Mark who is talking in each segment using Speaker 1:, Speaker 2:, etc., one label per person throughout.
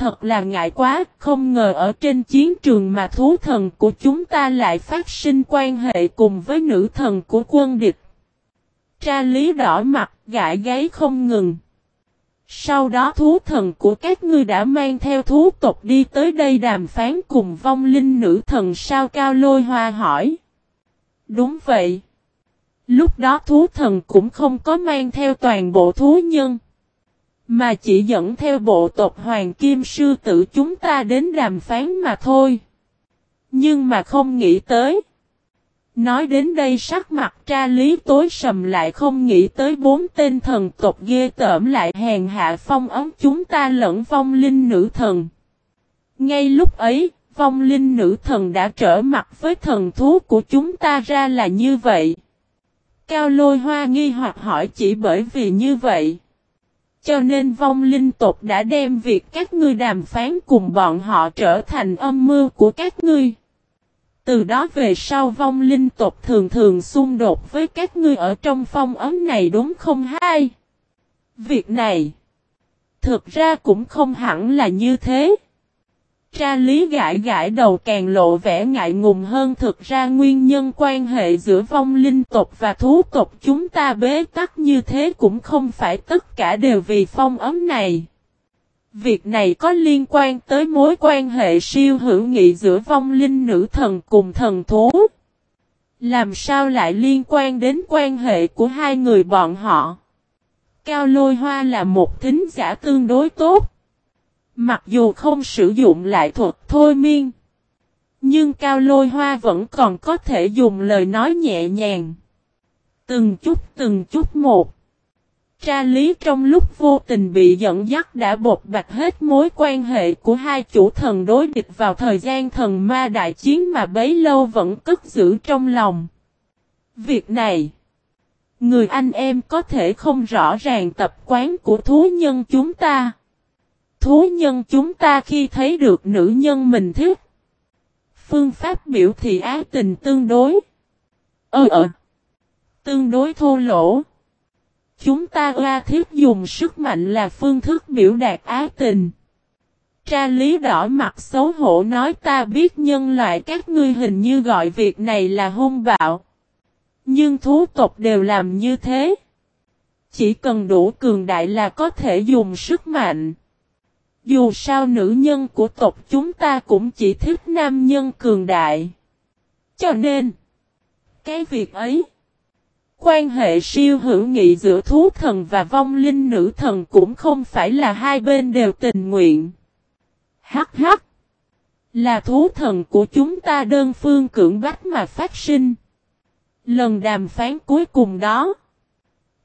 Speaker 1: thật là ngại quá, không ngờ ở trên chiến trường mà thú thần của chúng ta lại phát sinh quan hệ cùng với nữ thần của quân địch. Tra lý đỏ mặt, gãi gáy không ngừng. Sau đó thú thần của các ngươi đã mang theo thú tộc đi tới đây đàm phán cùng vong linh nữ thần sao cao lôi hoa hỏi. Đúng vậy. Lúc đó thú thần cũng không có mang theo toàn bộ thú nhân. Mà chỉ dẫn theo bộ tộc Hoàng Kim Sư Tử chúng ta đến đàm phán mà thôi. Nhưng mà không nghĩ tới. Nói đến đây sắc mặt tra lý tối sầm lại không nghĩ tới bốn tên thần tộc ghê tởm lại hèn hạ phong ấm chúng ta lẫn vong linh nữ thần. Ngay lúc ấy, vong linh nữ thần đã trở mặt với thần thú của chúng ta ra là như vậy. Cao lôi hoa nghi hoặc hỏi chỉ bởi vì như vậy. Cho nên vong linh tộc đã đem việc các ngươi đàm phán cùng bọn họ trở thành âm mưu của các ngươi. Từ đó về sau vong linh tộc thường thường xung đột với các ngươi ở trong phong ấm này đúng không hai? Việc này, thực ra cũng không hẳn là như thế. Tra lý gãi gãi đầu càng lộ vẻ ngại ngùng hơn thực ra nguyên nhân quan hệ giữa vong linh tộc và thú tộc chúng ta bế tắc như thế cũng không phải tất cả đều vì phong ấm này. Việc này có liên quan tới mối quan hệ siêu hữu nghị giữa vong linh nữ thần cùng thần thú. Làm sao lại liên quan đến quan hệ của hai người bọn họ? Cao lôi hoa là một thính giả tương đối tốt. Mặc dù không sử dụng lại thuật thôi miên. Nhưng cao lôi hoa vẫn còn có thể dùng lời nói nhẹ nhàng. Từng chút từng chút một. Tra lý trong lúc vô tình bị dẫn dắt đã bột bạch hết mối quan hệ của hai chủ thần đối địch vào thời gian thần ma đại chiến mà bấy lâu vẫn cất giữ trong lòng. Việc này, người anh em có thể không rõ ràng tập quán của thú nhân chúng ta. Thú nhân chúng ta khi thấy được nữ nhân mình thích. Phương pháp biểu thị ái tình tương đối. Ờ ờ. Tương đối thô lỗ. Chúng ta ra thiết dùng sức mạnh là phương thức biểu đạt ái tình. Tra lý đỏ mặt xấu hổ nói ta biết nhân loại các ngươi hình như gọi việc này là hung bạo. Nhưng thú tộc đều làm như thế. Chỉ cần đủ cường đại là có thể dùng sức mạnh. Dù sao nữ nhân của tộc chúng ta cũng chỉ thích nam nhân cường đại. Cho nên, cái việc ấy, quan hệ siêu hữu nghị giữa thú thần và vong linh nữ thần cũng không phải là hai bên đều tình nguyện. Hắc hắc, là thú thần của chúng ta đơn phương cưỡng bách mà phát sinh. Lần đàm phán cuối cùng đó,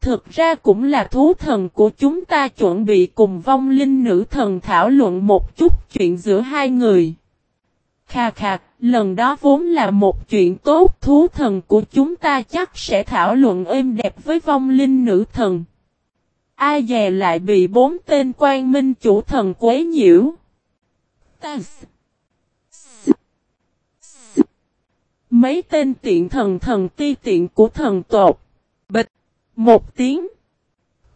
Speaker 1: Thực ra cũng là thú thần của chúng ta chuẩn bị cùng vong linh nữ thần thảo luận một chút chuyện giữa hai người. Khà khà, lần đó vốn là một chuyện tốt thú thần của chúng ta chắc sẽ thảo luận êm đẹp với vong linh nữ thần. Ai dè lại bị bốn tên quan minh chủ thần quấy nhiễu. Ta Mấy tên tiện thần thần ti tiện của thần tột. Một tiếng.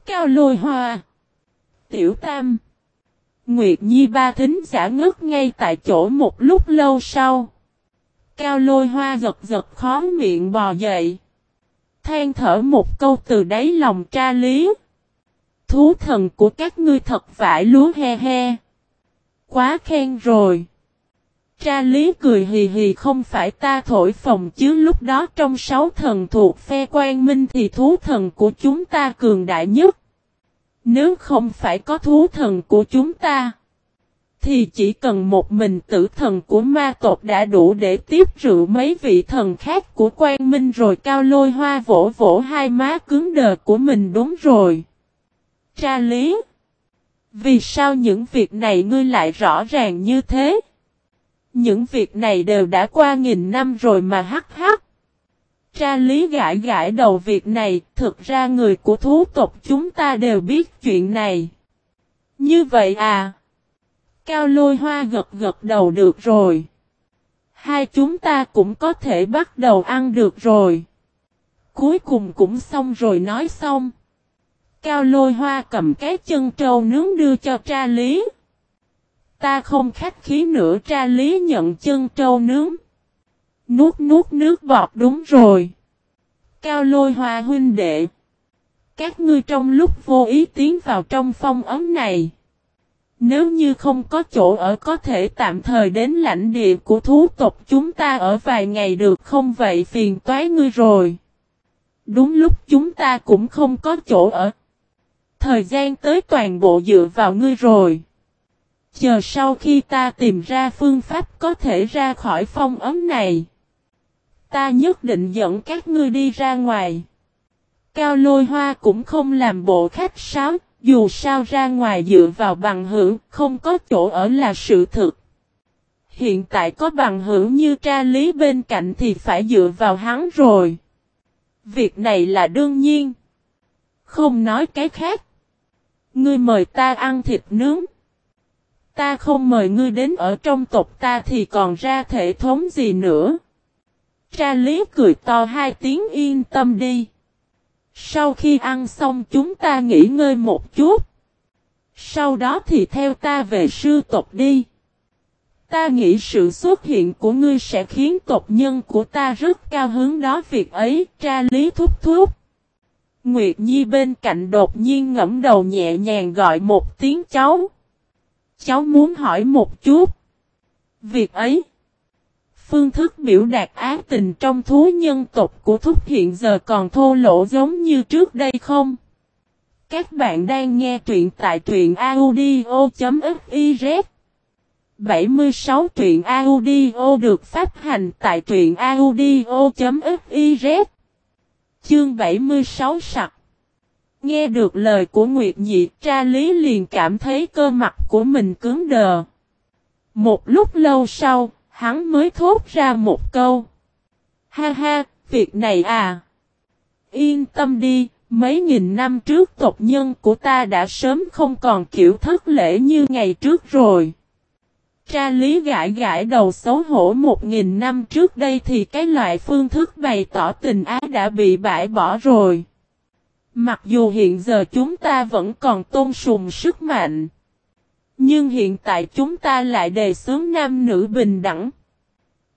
Speaker 1: Cao lôi hoa. Tiểu tam. Nguyệt Nhi ba thính giả ngất ngay tại chỗ một lúc lâu sau. Cao lôi hoa giật giật khó miệng bò dậy. Than thở một câu từ đáy lòng tra lý. Thú thần của các ngươi thật vải lúa he he. Quá khen rồi. Tra lý cười hì hì không phải ta thổi phòng chứ lúc đó trong sáu thần thuộc phe quan minh thì thú thần của chúng ta cường đại nhất. Nếu không phải có thú thần của chúng ta, thì chỉ cần một mình tử thần của ma tộc đã đủ để tiếp rượu mấy vị thần khác của quan minh rồi cao lôi hoa vỗ vỗ hai má cứng đờ của mình đúng rồi. Tra lý. Vì sao những việc này ngươi lại rõ ràng như thế? Những việc này đều đã qua nghìn năm rồi mà hắc hắc. Tra lý gãi gãi đầu việc này, thực ra người của thú tộc chúng ta đều biết chuyện này. Như vậy à? Cao lôi hoa gật gật đầu được rồi. Hai chúng ta cũng có thể bắt đầu ăn được rồi. Cuối cùng cũng xong rồi nói xong. Cao lôi hoa cầm cái chân trâu nướng đưa cho tra lý. Ta không khách khí nữa tra lý nhận chân trâu nướng. Nuốt nuốt nước bọt đúng rồi. Cao lôi hoa huynh đệ. Các ngươi trong lúc vô ý tiến vào trong phong ấm này. Nếu như không có chỗ ở có thể tạm thời đến lãnh địa của thú tộc chúng ta ở vài ngày được không vậy phiền toái ngươi rồi. Đúng lúc chúng ta cũng không có chỗ ở. Thời gian tới toàn bộ dựa vào ngươi rồi. Chờ sau khi ta tìm ra phương pháp có thể ra khỏi phong ấm này. Ta nhất định dẫn các ngươi đi ra ngoài. Cao lôi hoa cũng không làm bộ khách sáo, dù sao ra ngoài dựa vào bằng hữu, không có chỗ ở là sự thực. Hiện tại có bằng hữu như tra lý bên cạnh thì phải dựa vào hắn rồi. Việc này là đương nhiên. Không nói cái khác. Ngươi mời ta ăn thịt nướng. Ta không mời ngươi đến ở trong tộc ta thì còn ra thể thống gì nữa. Tra lý cười to hai tiếng yên tâm đi. Sau khi ăn xong chúng ta nghỉ ngơi một chút. Sau đó thì theo ta về sư tộc đi. Ta nghĩ sự xuất hiện của ngươi sẽ khiến tộc nhân của ta rất cao hứng đó việc ấy, tra lý thúc thúc. Nguyệt Nhi bên cạnh đột nhiên ngẫm đầu nhẹ nhàng gọi một tiếng cháu. Cháu muốn hỏi một chút. Việc ấy. Phương thức biểu đạt ác tình trong thú nhân tộc của Thúc hiện giờ còn thô lỗ giống như trước đây không? Các bạn đang nghe truyện tại truyện audio.fiz 76 truyện audio được phát hành tại truyện audio.fiz Chương 76 sặc Nghe được lời của Nguyệt dị, tra lý liền cảm thấy cơ mặt của mình cứng đờ. Một lúc lâu sau, hắn mới thốt ra một câu. Ha ha, việc này à. Yên tâm đi, mấy nghìn năm trước tộc nhân của ta đã sớm không còn kiểu thất lễ như ngày trước rồi. Tra lý gãi gãi đầu xấu hổ một nghìn năm trước đây thì cái loại phương thức bày tỏ tình ái đã bị bãi bỏ rồi. Mặc dù hiện giờ chúng ta vẫn còn tôn sùng sức mạnh. Nhưng hiện tại chúng ta lại đề xướng nam nữ bình đẳng.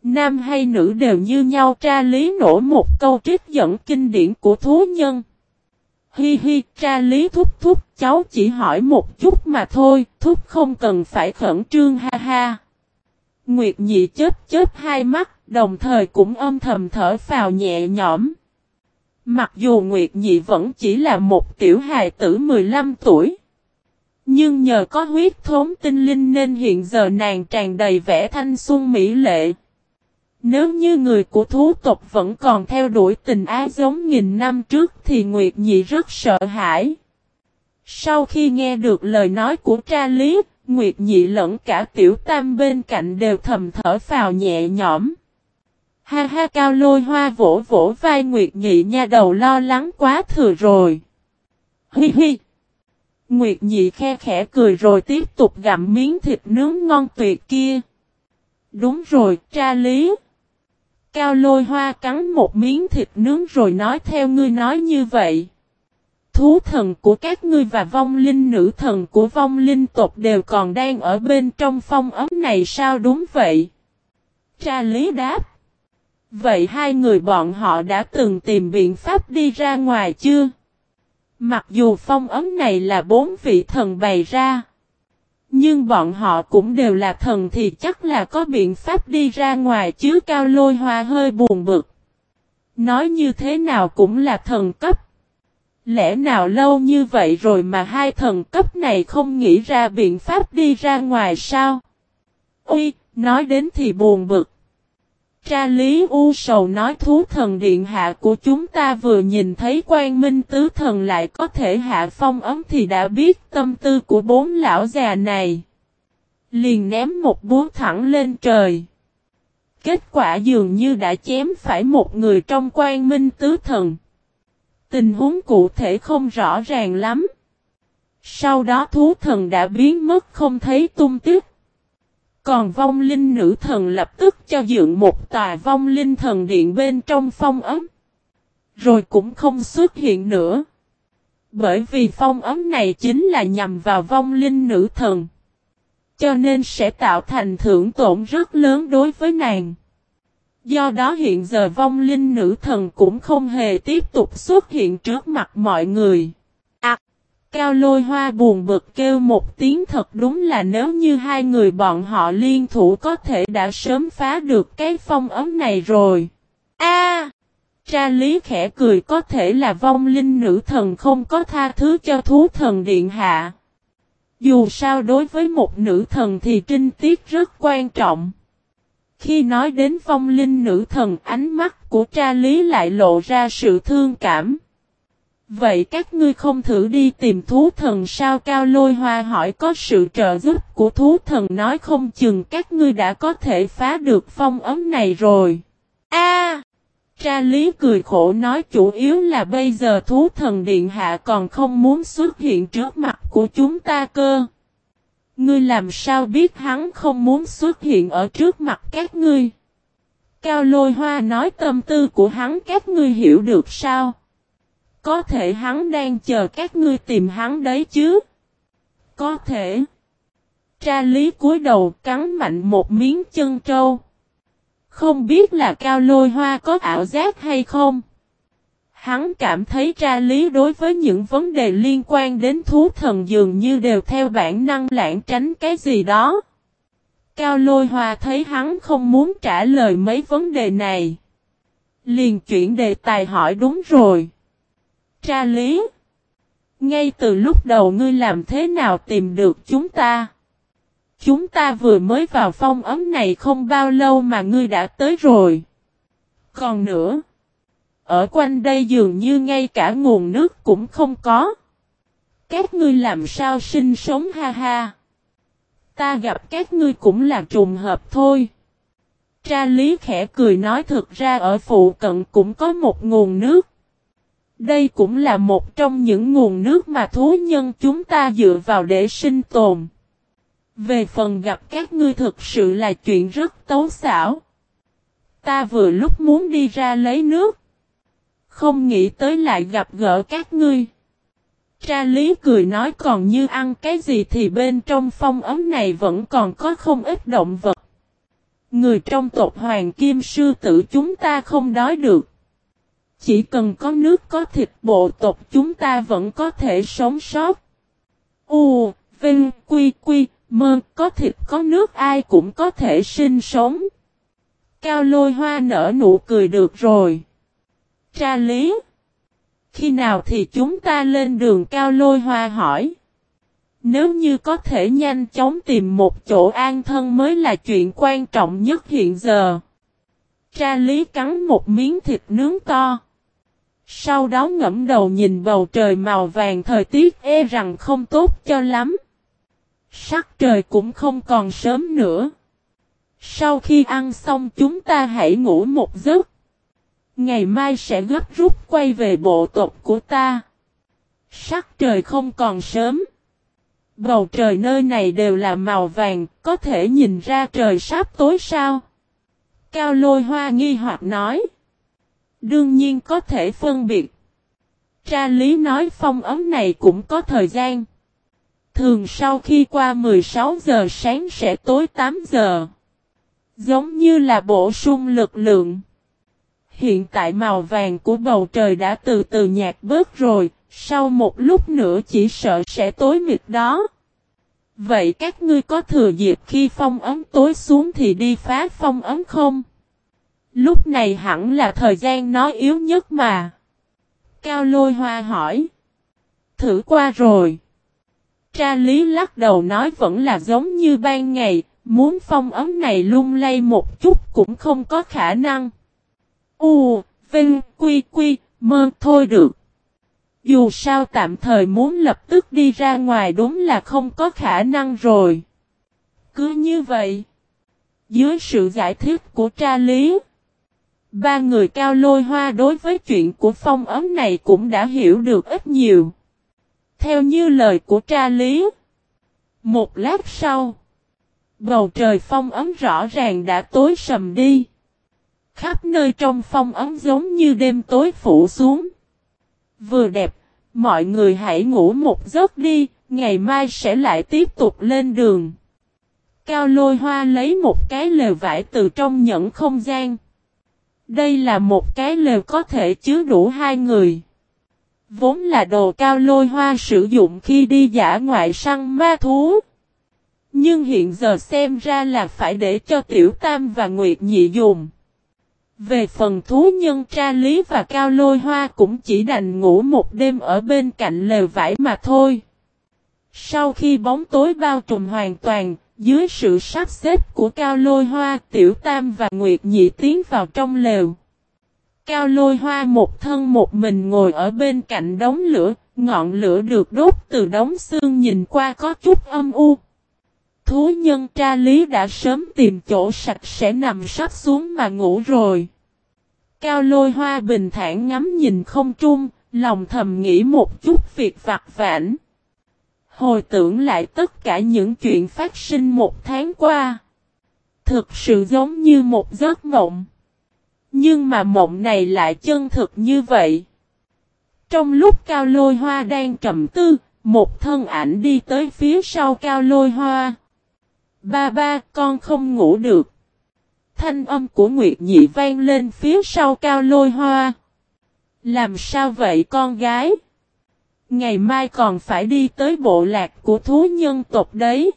Speaker 1: Nam hay nữ đều như nhau tra lý nổ một câu trích dẫn kinh điển của thú nhân. Hi hi, tra lý thúc thúc, cháu chỉ hỏi một chút mà thôi, thúc không cần phải khẩn trương ha ha. Nguyệt nhị chết chết hai mắt, đồng thời cũng âm thầm thở phào nhẹ nhõm. Mặc dù Nguyệt nhị vẫn chỉ là một tiểu hài tử 15 tuổi. Nhưng nhờ có huyết thốn tinh linh nên hiện giờ nàng tràn đầy vẻ thanh xuân mỹ lệ. Nếu như người của thú tộc vẫn còn theo đuổi tình ái giống nghìn năm trước thì Nguyệt Nhị rất sợ hãi. Sau khi nghe được lời nói của tra lý, Nguyệt Nhị lẫn cả tiểu tam bên cạnh đều thầm thở phào nhẹ nhõm. Ha ha cao lôi hoa vỗ vỗ vai Nguyệt Nhị nha đầu lo lắng quá thừa rồi. Hi hi. Nguyệt Nhị khe khẽ cười rồi tiếp tục gặm miếng thịt nướng ngon tuyệt kia. Đúng rồi, tra lý. Cao lôi hoa cắn một miếng thịt nướng rồi nói theo ngươi nói như vậy. Thú thần của các ngươi và vong linh nữ thần của vong linh tộc đều còn đang ở bên trong phong ấm này sao đúng vậy? Tra lý đáp. Vậy hai người bọn họ đã từng tìm biện pháp đi ra ngoài chưa? Mặc dù phong ấm này là bốn vị thần bày ra. Nhưng bọn họ cũng đều là thần thì chắc là có biện pháp đi ra ngoài chứ cao lôi hoa hơi buồn bực. Nói như thế nào cũng là thần cấp. Lẽ nào lâu như vậy rồi mà hai thần cấp này không nghĩ ra biện pháp đi ra ngoài sao? Ui, nói đến thì buồn bực. Tra lý u sầu nói thú thần điện hạ của chúng ta vừa nhìn thấy quan minh tứ thần lại có thể hạ phong ấm thì đã biết tâm tư của bốn lão già này. Liền ném một búa thẳng lên trời. Kết quả dường như đã chém phải một người trong quan minh tứ thần. Tình huống cụ thể không rõ ràng lắm. Sau đó thú thần đã biến mất không thấy tung tích. Còn vong linh nữ thần lập tức cho dựng một tòa vong linh thần điện bên trong phong ấm. Rồi cũng không xuất hiện nữa. Bởi vì phong ấm này chính là nhằm vào vong linh nữ thần. cho nên sẽ tạo thành thưởng tổn rất lớn đối với nàng. Do đó hiện giờ vong linh nữ thần cũng không hề tiếp tục xuất hiện trước mặt mọi người. Cao lôi hoa buồn bực kêu một tiếng, thật đúng là nếu như hai người bọn họ liên thủ có thể đã sớm phá được cái phong ấm này rồi. A Tra lý khẽ cười, có thể là vong linh nữ thần không có tha thứ cho thú thần điện hạ. Dù sao đối với một nữ thần thì trinh tiết rất quan trọng. Khi nói đến vong linh nữ thần, ánh mắt của tra lý lại lộ ra sự thương cảm. Vậy các ngươi không thử đi tìm thú thần sao cao lôi hoa hỏi, có sự trợ giúp của thú thần nói không chừng các ngươi đã có thể phá được phong ấm này rồi. A Tra lý cười khổ nói, chủ yếu là bây giờ thú thần điện hạ còn không muốn xuất hiện trước mặt của chúng ta cơ. Ngươi làm sao biết hắn không muốn xuất hiện ở trước mặt các ngươi? Cao lôi hoa nói, tâm tư của hắn các ngươi hiểu được sao? Có thể hắn đang chờ các ngươi tìm hắn đấy chứ? Có thể. Tra lý cúi đầu cắn mạnh một miếng chân trâu. Không biết là cao lôi hoa có ảo giác hay không? Hắn cảm thấy tra lý đối với những vấn đề liên quan đến thú thần dường như đều theo bản năng lãng tránh cái gì đó. Cao lôi hoa thấy hắn không muốn trả lời mấy vấn đề này. Liền chuyển đề tài hỏi đúng rồi. Tra lý. Ngay từ lúc đầu ngươi làm thế nào tìm được chúng ta? Chúng ta vừa mới vào phong ấm này không bao lâu mà ngươi đã tới rồi. Còn nữa. Ở quanh đây dường như ngay cả nguồn nước cũng không có. Các ngươi làm sao sinh sống ha ha. Ta gặp các ngươi cũng là trùng hợp thôi. Tra lý khẽ cười nói thực ra ở phụ cận cũng có một nguồn nước. Đây cũng là một trong những nguồn nước mà thú nhân chúng ta dựa vào để sinh tồn. Về phần gặp các ngươi thực sự là chuyện rất tấu xảo. Ta vừa lúc muốn đi ra lấy nước. Không nghĩ tới lại gặp gỡ các ngươi. Tra lý cười nói còn như ăn cái gì thì bên trong phong ấm này vẫn còn có không ít động vật. Người trong tộc hoàng kim sư tử chúng ta không đói được. Chỉ cần có nước có thịt bộ tộc chúng ta vẫn có thể sống sót. U, Vinh, Quy, Quy, Mơ, có thịt có nước ai cũng có thể sinh sống. Cao lôi hoa nở nụ cười được rồi. Tra lý. Khi nào thì chúng ta lên đường cao lôi hoa hỏi. Nếu như có thể nhanh chóng tìm một chỗ an thân mới là chuyện quan trọng nhất hiện giờ. Tra lý cắn một miếng thịt nướng to. Sau đó ngẫm đầu nhìn bầu trời màu vàng thời tiết e rằng không tốt cho lắm. Sắc trời cũng không còn sớm nữa. Sau khi ăn xong chúng ta hãy ngủ một giấc. Ngày mai sẽ gấp rút quay về bộ tộc của ta. Sắc trời không còn sớm. Bầu trời nơi này đều là màu vàng, có thể nhìn ra trời sắp tối sao? Cao lôi hoa nghi hoặc nói. Đương nhiên có thể phân biệt. Tra lý nói phong ấm này cũng có thời gian. Thường sau khi qua 16 giờ sáng sẽ tối 8 giờ. Giống như là bổ sung lực lượng. Hiện tại màu vàng của bầu trời đã từ từ nhạt bớt rồi, sau một lúc nữa chỉ sợ sẽ tối mịt đó. Vậy các ngươi có thừa dịp khi phong ấm tối xuống thì đi phá phong ấm không? Lúc này hẳn là thời gian nó yếu nhất mà. Cao lôi hoa hỏi. Thử qua rồi. Tra lý lắc đầu nói vẫn là giống như ban ngày, muốn phong ấm này lung lay một chút cũng không có khả năng. U, Vinh, Quy, Quy, mơ thôi được. Dù sao tạm thời muốn lập tức đi ra ngoài đúng là không có khả năng rồi. Cứ như vậy. Dưới sự giải thích của tra lý. Ba người cao lôi hoa đối với chuyện của phong ấm này cũng đã hiểu được ít nhiều. Theo như lời của tra lý. Một lát sau. Bầu trời phong ấm rõ ràng đã tối sầm đi. Khắp nơi trong phong ấm giống như đêm tối phủ xuống. Vừa đẹp, mọi người hãy ngủ một giấc đi, ngày mai sẽ lại tiếp tục lên đường. Cao lôi hoa lấy một cái lều vải từ trong nhẫn không gian. Đây là một cái lều có thể chứa đủ hai người. Vốn là đồ cao lôi hoa sử dụng khi đi giả ngoại săn ma thú. Nhưng hiện giờ xem ra là phải để cho Tiểu Tam và Nguyệt Nhị dùng. Về phần thú nhân tra lý và cao lôi hoa cũng chỉ đành ngủ một đêm ở bên cạnh lều vải mà thôi. Sau khi bóng tối bao trùm hoàn toàn, dưới sự sắp xếp của cao lôi hoa, tiểu tam và nguyệt nhị tiến vào trong lều. Cao lôi hoa một thân một mình ngồi ở bên cạnh đống lửa, ngọn lửa được đốt từ đống xương nhìn qua có chút âm u. Thú nhân tra lý đã sớm tìm chỗ sạch sẽ nằm sắp xuống mà ngủ rồi. Cao lôi hoa bình thản ngắm nhìn không trung, lòng thầm nghĩ một chút việc vặt vãnh. Hồi tưởng lại tất cả những chuyện phát sinh một tháng qua. Thực sự giống như một giấc mộng. Nhưng mà mộng này lại chân thực như vậy. Trong lúc cao lôi hoa đang trầm tư, một thân ảnh đi tới phía sau cao lôi hoa. Ba ba, con không ngủ được. Thanh âm của Nguyệt Nhị vang lên phía sau cao lôi hoa. Làm sao vậy con gái? Ngày mai còn phải đi tới bộ lạc của thú nhân tộc đấy.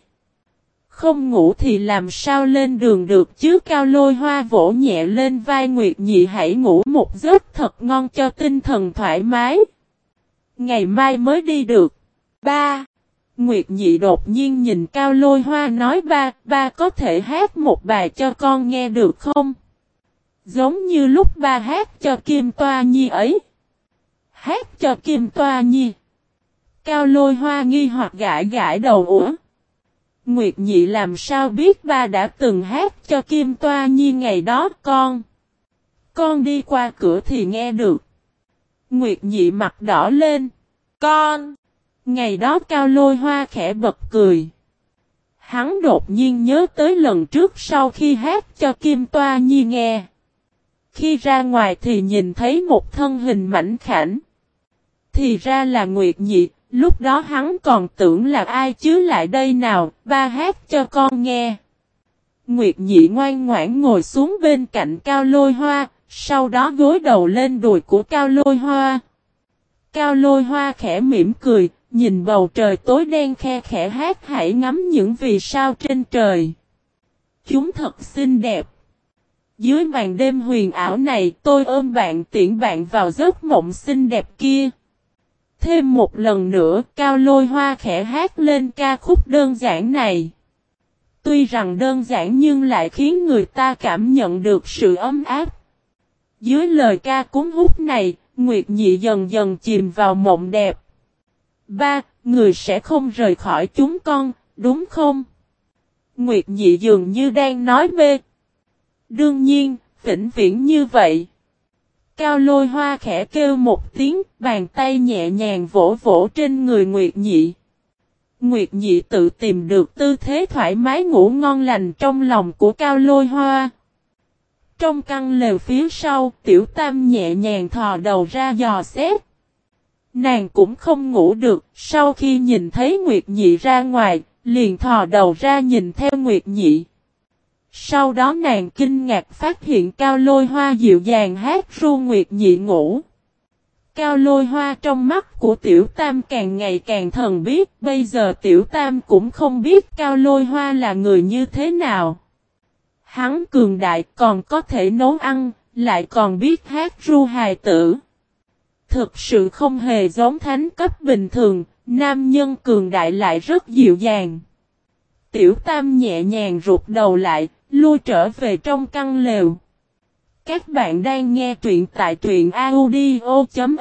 Speaker 1: Không ngủ thì làm sao lên đường được chứ cao lôi hoa vỗ nhẹ lên vai Nguyệt Nhị hãy ngủ một giấc thật ngon cho tinh thần thoải mái. Ngày mai mới đi được. Ba. Nguyệt Nhị đột nhiên nhìn cao lôi hoa nói ba, ba có thể hát một bài cho con nghe được không? Giống như lúc ba hát cho Kim Toa Nhi ấy. Hát cho Kim Toa Nhi. Cao lôi hoa nghi hoặc gãi gãi đầu ủa. Nguyệt nhị làm sao biết ba đã từng hát cho Kim Toa Nhi ngày đó con. Con đi qua cửa thì nghe được. Nguyệt nhị mặt đỏ lên. Con. Ngày đó cao lôi hoa khẽ bật cười. Hắn đột nhiên nhớ tới lần trước sau khi hát cho Kim Toa Nhi nghe. Khi ra ngoài thì nhìn thấy một thân hình mảnh khảnh. Thì ra là Nguyệt Nhị, Lúc đó hắn còn tưởng là ai chứ lại đây nào, ba hát cho con nghe. Nguyệt nhị ngoan ngoãn ngồi xuống bên cạnh cao lôi hoa, sau đó gối đầu lên đùi của cao lôi hoa. Cao lôi hoa khẽ mỉm cười, nhìn bầu trời tối đen khe khẽ hát hãy ngắm những vì sao trên trời. Chúng thật xinh đẹp. Dưới màn đêm huyền ảo này tôi ôm bạn tiễn bạn vào giấc mộng xinh đẹp kia. Thêm một lần nữa, Cao Lôi Hoa khẽ hát lên ca khúc đơn giản này. Tuy rằng đơn giản nhưng lại khiến người ta cảm nhận được sự ấm áp. Dưới lời ca cúng hút này, Nguyệt Nhị dần dần chìm vào mộng đẹp. Ba, người sẽ không rời khỏi chúng con, đúng không? Nguyệt Nhị dường như đang nói mê. Đương nhiên, vĩnh viễn như vậy. Cao lôi hoa khẽ kêu một tiếng, bàn tay nhẹ nhàng vỗ vỗ trên người Nguyệt Nhị. Nguyệt Nhị tự tìm được tư thế thoải mái ngủ ngon lành trong lòng của Cao lôi hoa. Trong căn lều phía sau, tiểu tam nhẹ nhàng thò đầu ra dò xét. Nàng cũng không ngủ được, sau khi nhìn thấy Nguyệt Nhị ra ngoài, liền thò đầu ra nhìn theo Nguyệt Nhị. Sau đó nàng kinh ngạc phát hiện cao lôi hoa dịu dàng hát ru nguyệt nhị ngủ. Cao lôi hoa trong mắt của tiểu tam càng ngày càng thần biết, bây giờ tiểu tam cũng không biết cao lôi hoa là người như thế nào. Hắn cường đại còn có thể nấu ăn, lại còn biết hát ru hài tử. Thực sự không hề giống thánh cấp bình thường, nam nhân cường đại lại rất dịu dàng. Tiểu tam nhẹ nhàng rụt đầu lại, lui trở về trong căn lều. Các bạn đang nghe truyện tại truyện audio.fiz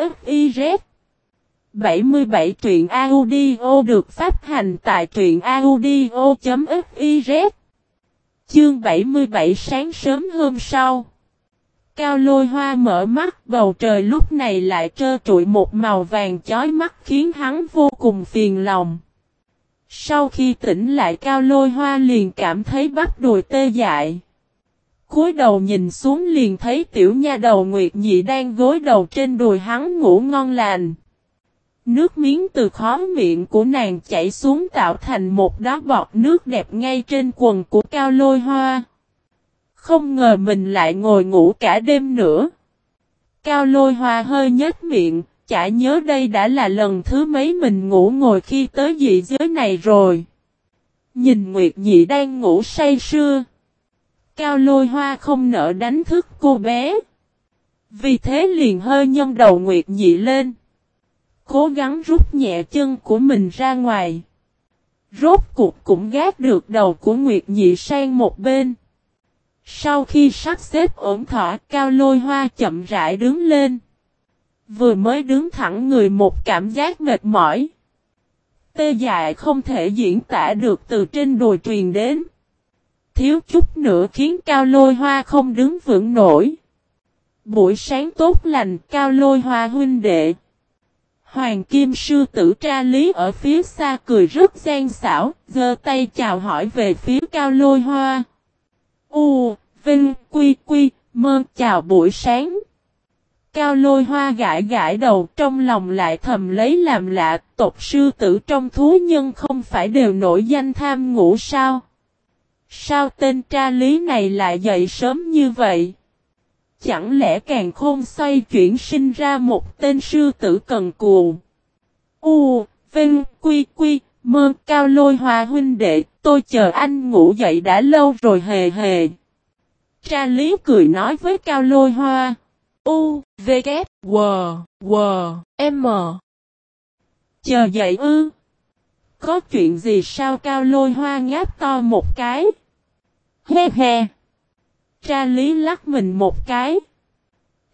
Speaker 1: 77 truyện audio được phát hành tại truyện audio.fiz Chương 77 sáng sớm hôm sau Cao lôi hoa mở mắt, bầu trời lúc này lại trơ trụi một màu vàng chói mắt khiến hắn vô cùng phiền lòng. Sau khi tỉnh lại cao lôi hoa liền cảm thấy bắp đùi tê dại. cúi đầu nhìn xuống liền thấy tiểu nha đầu Nguyệt Nhị đang gối đầu trên đùi hắn ngủ ngon lành. Nước miếng từ khó miệng của nàng chảy xuống tạo thành một đá bọt nước đẹp ngay trên quần của cao lôi hoa. Không ngờ mình lại ngồi ngủ cả đêm nữa. Cao lôi hoa hơi nhếch miệng, chả nhớ đây đã là lần thứ mấy mình ngủ ngồi khi tới dị giới này rồi. Nhìn Nguyệt Nhị đang ngủ say sưa. Cao lôi hoa không nỡ đánh thức cô bé. Vì thế liền hơi nhân đầu Nguyệt Nhị lên. Cố gắng rút nhẹ chân của mình ra ngoài. Rốt cuộc cũng gác được đầu của Nguyệt Nhị sang một bên. Sau khi sắp xếp ổn thỏa, cao lôi hoa chậm rãi đứng lên. Vừa mới đứng thẳng người một cảm giác mệt mỏi. Tê dại không thể diễn tả được từ trên đồi truyền đến. Thiếu chút nữa khiến cao lôi hoa không đứng vững nổi. Buổi sáng tốt lành cao lôi hoa huynh đệ. Hoàng Kim Sư tử tra lý ở phía xa cười rất gian xảo, giơ tay chào hỏi về phía cao lôi hoa. U, Vinh, Quy, Quy, Mơ chào buổi sáng. Cao lôi hoa gãi gãi đầu trong lòng lại thầm lấy làm lạ, tộc sư tử trong thú nhân không phải đều nổi danh tham ngủ sao? Sao tên tra lý này lại dậy sớm như vậy? Chẳng lẽ càng khôn xoay chuyển sinh ra một tên sư tử cần cù? U, Vinh, Quy, Quy, Mơ, Cao lôi hoa huynh đệ, tôi chờ anh ngủ dậy đã lâu rồi hề hề. Tra lý cười nói với Cao lôi hoa. U, V, K, W, W, M. Chờ dậy ư. Có chuyện gì sao cao lôi hoa ngáp to một cái. He he. Tra lý lắc mình một cái.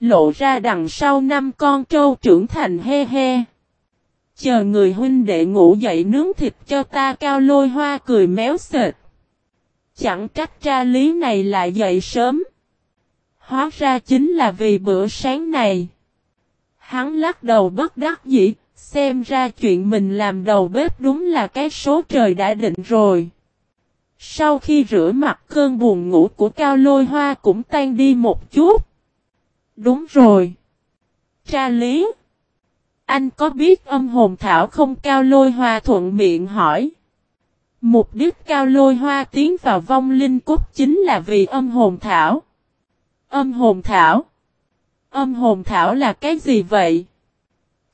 Speaker 1: Lộ ra đằng sau năm con trâu trưởng thành he he. Chờ người huynh đệ ngủ dậy nướng thịt cho ta cao lôi hoa cười méo sệt. Chẳng trách tra lý này lại dậy sớm. Hóa ra chính là vì bữa sáng này. Hắn lắc đầu bất đắc dĩ, xem ra chuyện mình làm đầu bếp đúng là cái số trời đã định rồi. Sau khi rửa mặt cơn buồn ngủ của cao lôi hoa cũng tan đi một chút. Đúng rồi. Tra lý. Anh có biết âm hồn thảo không cao lôi hoa thuận miệng hỏi. Mục đích cao lôi hoa tiến vào vong linh cốt chính là vì âm hồn thảo. Âm hồn thảo. Âm hồn thảo là cái gì vậy?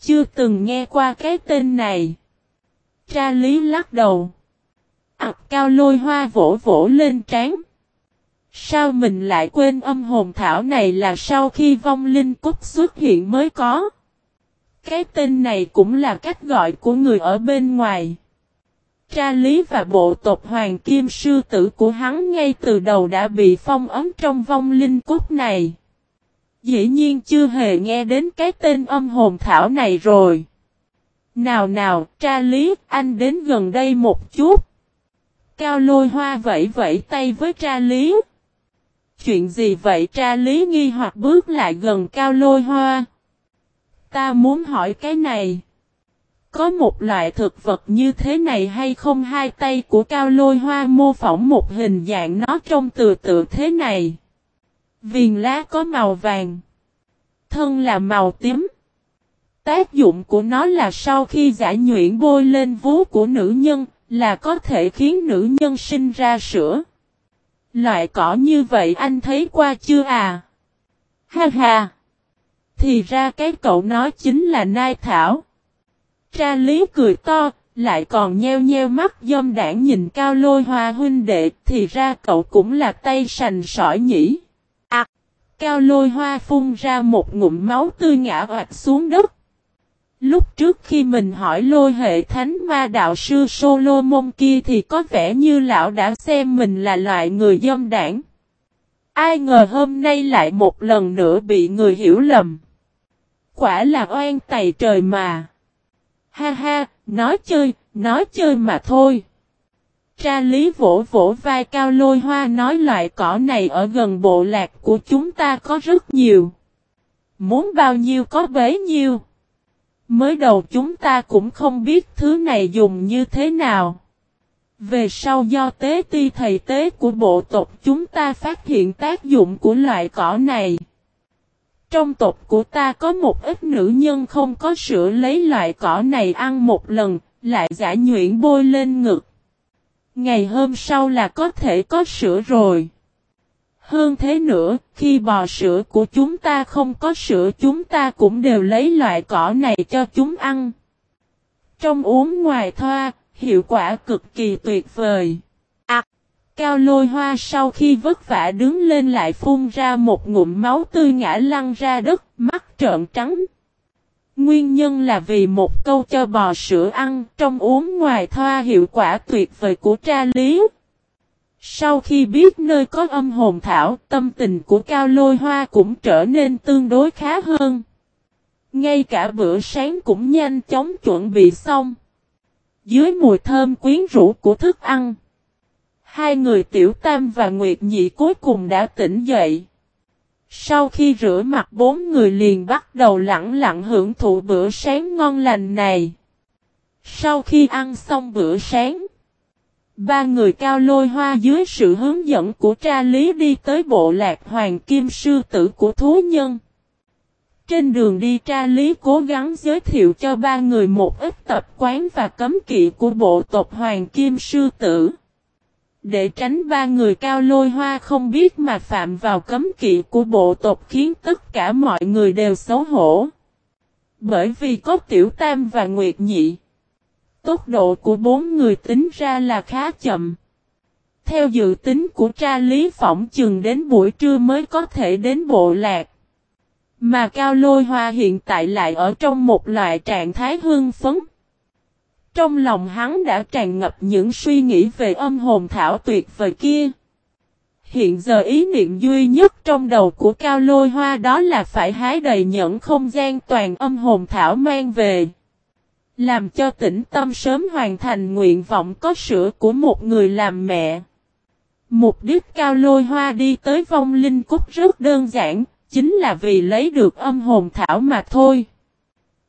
Speaker 1: Chưa từng nghe qua cái tên này. Tra lý lắc đầu. Ảc cao lôi hoa vỗ vỗ lên trán. Sao mình lại quên âm hồn thảo này là sau khi vong linh cốt xuất hiện mới có? Cái tên này cũng là cách gọi của người ở bên ngoài. Tra lý và bộ tộc hoàng kim sư tử của hắn ngay từ đầu đã bị phong ấm trong vong linh cốt này. Dĩ nhiên chưa hề nghe đến cái tên âm hồn thảo này rồi. Nào nào, tra lý, anh đến gần đây một chút. Cao lôi hoa vẫy vẫy tay với tra lý. Chuyện gì vậy tra lý nghi hoặc bước lại gần cao lôi hoa. Ta muốn hỏi cái này. Có một loại thực vật như thế này hay không hai tay của cao lôi hoa mô phỏng một hình dạng nó trông từ tự thế này. Viền lá có màu vàng. Thân là màu tím. Tác dụng của nó là sau khi giả nhuyễn bôi lên vú của nữ nhân là có thể khiến nữ nhân sinh ra sữa. Loại cỏ như vậy anh thấy qua chưa à? Ha ha! Thì ra cái cậu nói chính là nai thảo. Tra lý cười to, lại còn nheo nheo mắt dâm đảng nhìn cao lôi hoa huynh đệ, thì ra cậu cũng là tay sành sỏi nhỉ. À, cao lôi hoa phun ra một ngụm máu tươi ngã oạch xuống đất. Lúc trước khi mình hỏi lôi hệ thánh ma đạo sư Solomon kia thì có vẻ như lão đã xem mình là loại người dâm đảng. Ai ngờ hôm nay lại một lần nữa bị người hiểu lầm. Quả là oan tày trời mà. Ha ha, nói chơi, nói chơi mà thôi. Tra lý vỗ vỗ vai cao lôi hoa nói loại cỏ này ở gần bộ lạc của chúng ta có rất nhiều. Muốn bao nhiêu có bấy nhiêu. Mới đầu chúng ta cũng không biết thứ này dùng như thế nào. Về sau do tế ti thầy tế của bộ tộc chúng ta phát hiện tác dụng của loại cỏ này. Trong tộc của ta có một ít nữ nhân không có sữa lấy loại cỏ này ăn một lần, lại giả nhuyễn bôi lên ngực. Ngày hôm sau là có thể có sữa rồi. Hơn thế nữa, khi bò sữa của chúng ta không có sữa chúng ta cũng đều lấy loại cỏ này cho chúng ăn. Trong uống ngoài thoa, hiệu quả cực kỳ tuyệt vời. Cao lôi hoa sau khi vất vả đứng lên lại phun ra một ngụm máu tươi ngã lăn ra đất, mắt trợn trắng. Nguyên nhân là vì một câu cho bò sữa ăn, trong uống ngoài thoa hiệu quả tuyệt vời của tra lý. Sau khi biết nơi có âm hồn thảo, tâm tình của Cao Lôi Hoa cũng trở nên tương đối khá hơn. Ngay cả bữa sáng cũng nhanh chóng chuẩn bị xong. Dưới mùi thơm quyến rũ của thức ăn, hai người Tiểu Tam và Nguyệt Nhị cuối cùng đã tỉnh dậy. Sau khi rửa mặt bốn người liền bắt đầu lặng lặng hưởng thụ bữa sáng ngon lành này. Sau khi ăn xong bữa sáng, ba người cao lôi hoa dưới sự hướng dẫn của tra lý đi tới bộ lạc hoàng kim sư tử của thú nhân. Trên đường đi tra lý cố gắng giới thiệu cho ba người một ít tập quán và cấm kỵ của bộ tộc hoàng kim sư tử. Để tránh ba người cao lôi hoa không biết mà phạm vào cấm kỵ của bộ tộc khiến tất cả mọi người đều xấu hổ. Bởi vì có tiểu tam và nguyệt nhị. Tốc độ của bốn người tính ra là khá chậm. Theo dự tính của tra lý phỏng chừng đến buổi trưa mới có thể đến bộ lạc. Mà cao lôi hoa hiện tại lại ở trong một loại trạng thái hương phấn. Trong lòng hắn đã tràn ngập những suy nghĩ về âm hồn thảo tuyệt vời kia. Hiện giờ ý niệm duy nhất trong đầu của Cao Lôi Hoa đó là phải hái đầy nhẫn không gian toàn âm hồn thảo mang về. Làm cho tĩnh tâm sớm hoàn thành nguyện vọng có sữa của một người làm mẹ. Mục đích Cao Lôi Hoa đi tới vong linh cúc rất đơn giản, chính là vì lấy được âm hồn thảo mà thôi.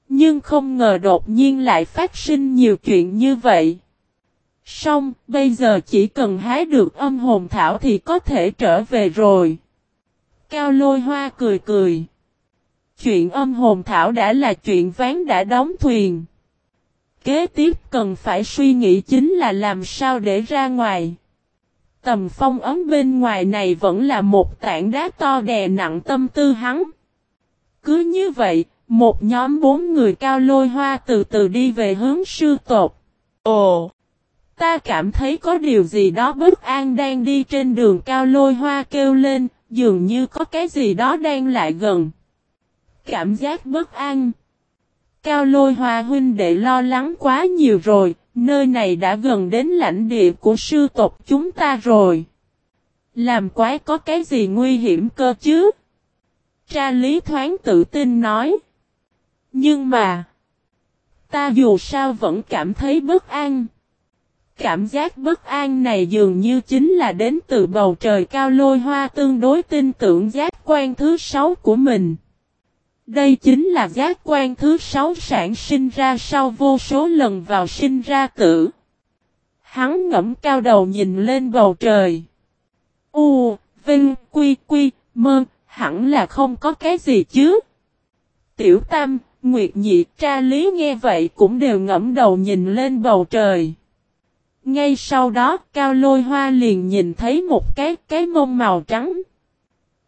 Speaker 1: Nhưng không ngờ đột nhiên lại phát sinh nhiều chuyện như vậy. Xong, bây giờ chỉ cần hái được âm hồn thảo thì có thể trở về rồi. Cao lôi hoa cười cười. Chuyện âm hồn thảo đã là chuyện ván đã đóng thuyền. Kế tiếp cần phải suy nghĩ chính là làm sao để ra ngoài. Tầm phong ấm bên ngoài này vẫn là một tảng đá to đè nặng tâm tư hắn. Cứ như vậy, một nhóm bốn người cao lôi hoa từ từ đi về hướng sư tộc. Ồ! Ta cảm thấy có điều gì đó bất an đang đi trên đường cao lôi hoa kêu lên, dường như có cái gì đó đang lại gần. Cảm giác bất an. Cao lôi hoa huynh đệ lo lắng quá nhiều rồi, nơi này đã gần đến lãnh địa của sư tộc chúng ta rồi. Làm quái có cái gì nguy hiểm cơ chứ? Tra lý thoáng tự tin nói. Nhưng mà, ta dù sao vẫn cảm thấy bất an. Cảm giác bất an này dường như chính là đến từ bầu trời cao lôi hoa tương đối tin tưởng giác quan thứ sáu của mình. Đây chính là giác quan thứ sáu sản sinh ra sau vô số lần vào sinh ra tử. Hắn ngẫm cao đầu nhìn lên bầu trời. U, Vinh, Quy, Quy, Mơ, hẳn là không có cái gì chứ. Tiểu Tam, Nguyệt Nhị, tra lý nghe vậy cũng đều ngẫm đầu nhìn lên bầu trời. Ngay sau đó, Cao Lôi Hoa liền nhìn thấy một cái cái mông màu trắng.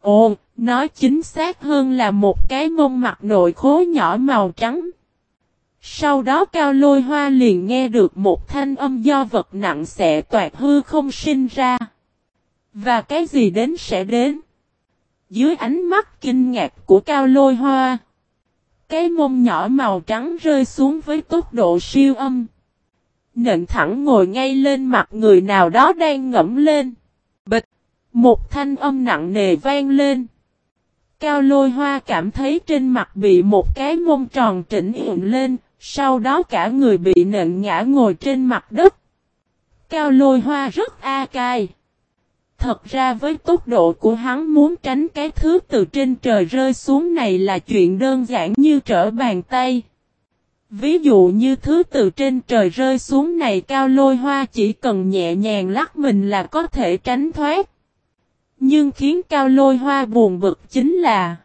Speaker 1: Ồ, nói chính xác hơn là một cái mông mặt nội khối nhỏ màu trắng. Sau đó Cao Lôi Hoa liền nghe được một thanh âm do vật nặng sẽ toạt hư không sinh ra. Và cái gì đến sẽ đến. Dưới ánh mắt kinh ngạc của Cao Lôi Hoa. Cái mông nhỏ màu trắng rơi xuống với tốc độ siêu âm. Nện thẳng ngồi ngay lên mặt người nào đó đang ngẫm lên. Bịch! Một thanh âm nặng nề vang lên. Cao lôi hoa cảm thấy trên mặt bị một cái mông tròn trĩnh hiện lên, sau đó cả người bị nện ngã ngồi trên mặt đất. Cao lôi hoa rất a cai. Thật ra với tốc độ của hắn muốn tránh cái thứ từ trên trời rơi xuống này là chuyện đơn giản như trở bàn tay. Ví dụ như thứ từ trên trời rơi xuống này cao lôi hoa chỉ cần nhẹ nhàng lắc mình là có thể tránh thoát. Nhưng khiến cao lôi hoa buồn bực chính là,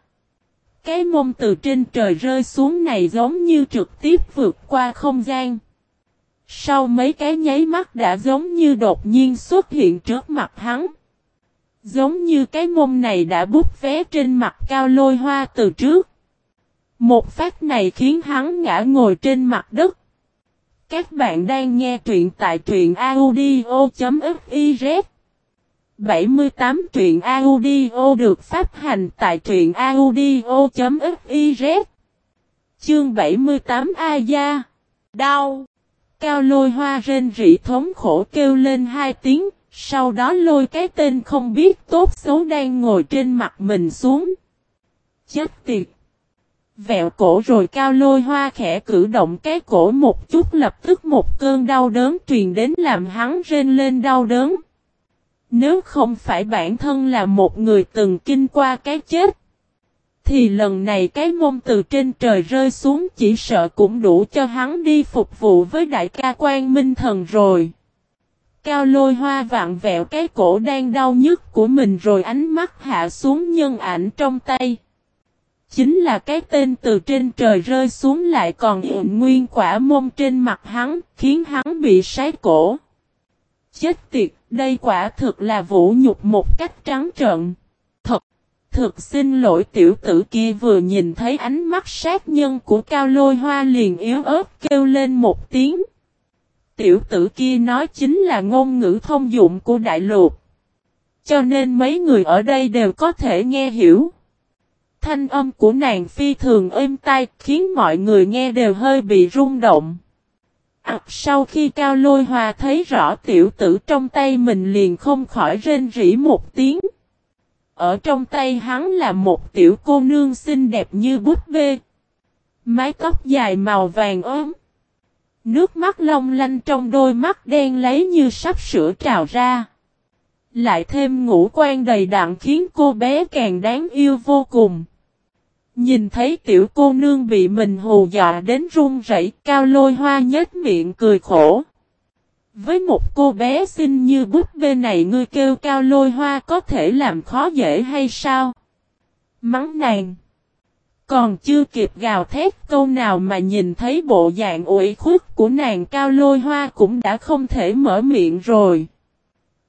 Speaker 1: cái mông từ trên trời rơi xuống này giống như trực tiếp vượt qua không gian. Sau mấy cái nháy mắt đã giống như đột nhiên xuất hiện trước mặt hắn. Giống như cái mông này đã bút vé trên mặt cao lôi hoa từ trước. Một phát này khiến hắn ngã ngồi trên mặt đất. Các bạn đang nghe truyện tại truyện audio.fiz 78 truyện audio được phát hành tại truyện audio.fiz Chương 78 A Gia Đau Cao lôi hoa rên rỉ thống khổ kêu lên hai tiếng sau đó lôi cái tên không biết tốt xấu đang ngồi trên mặt mình xuống Chết tiệt Vẹo cổ rồi cao lôi hoa khẽ cử động cái cổ một chút lập tức một cơn đau đớn truyền đến làm hắn rên lên đau đớn. Nếu không phải bản thân là một người từng kinh qua cái chết. Thì lần này cái mông từ trên trời rơi xuống chỉ sợ cũng đủ cho hắn đi phục vụ với đại ca quan minh thần rồi. Cao lôi hoa vặn vẹo cái cổ đang đau nhức của mình rồi ánh mắt hạ xuống nhân ảnh trong tay. Chính là cái tên từ trên trời rơi xuống lại còn hiện nguyên quả mông trên mặt hắn, khiến hắn bị sái cổ. Chết tiệt, đây quả thực là vũ nhục một cách trắng trợn. Thật, thực xin lỗi tiểu tử kia vừa nhìn thấy ánh mắt sát nhân của cao lôi hoa liền yếu ớt kêu lên một tiếng. Tiểu tử kia nói chính là ngôn ngữ thông dụng của đại lục. Cho nên mấy người ở đây đều có thể nghe hiểu. Thanh âm của nàng phi thường êm tai khiến mọi người nghe đều hơi bị rung động. À, sau khi Cao Lôi Hòa thấy rõ tiểu tử trong tay mình liền không khỏi rên rỉ một tiếng. Ở trong tay hắn là một tiểu cô nương xinh đẹp như bút bê. Mái tóc dài màu vàng ốm. Nước mắt long lanh trong đôi mắt đen lấy như sắp sửa trào ra. Lại thêm ngũ quan đầy đặn khiến cô bé càng đáng yêu vô cùng. Nhìn thấy tiểu cô nương bị mình hù dọa đến run rẩy, cao lôi hoa nhếch miệng cười khổ. Với một cô bé xinh như búp bê này ngươi kêu cao lôi hoa có thể làm khó dễ hay sao? Mắng nàng. Còn chưa kịp gào thét câu nào mà nhìn thấy bộ dạng ủy khuất của nàng cao lôi hoa cũng đã không thể mở miệng rồi.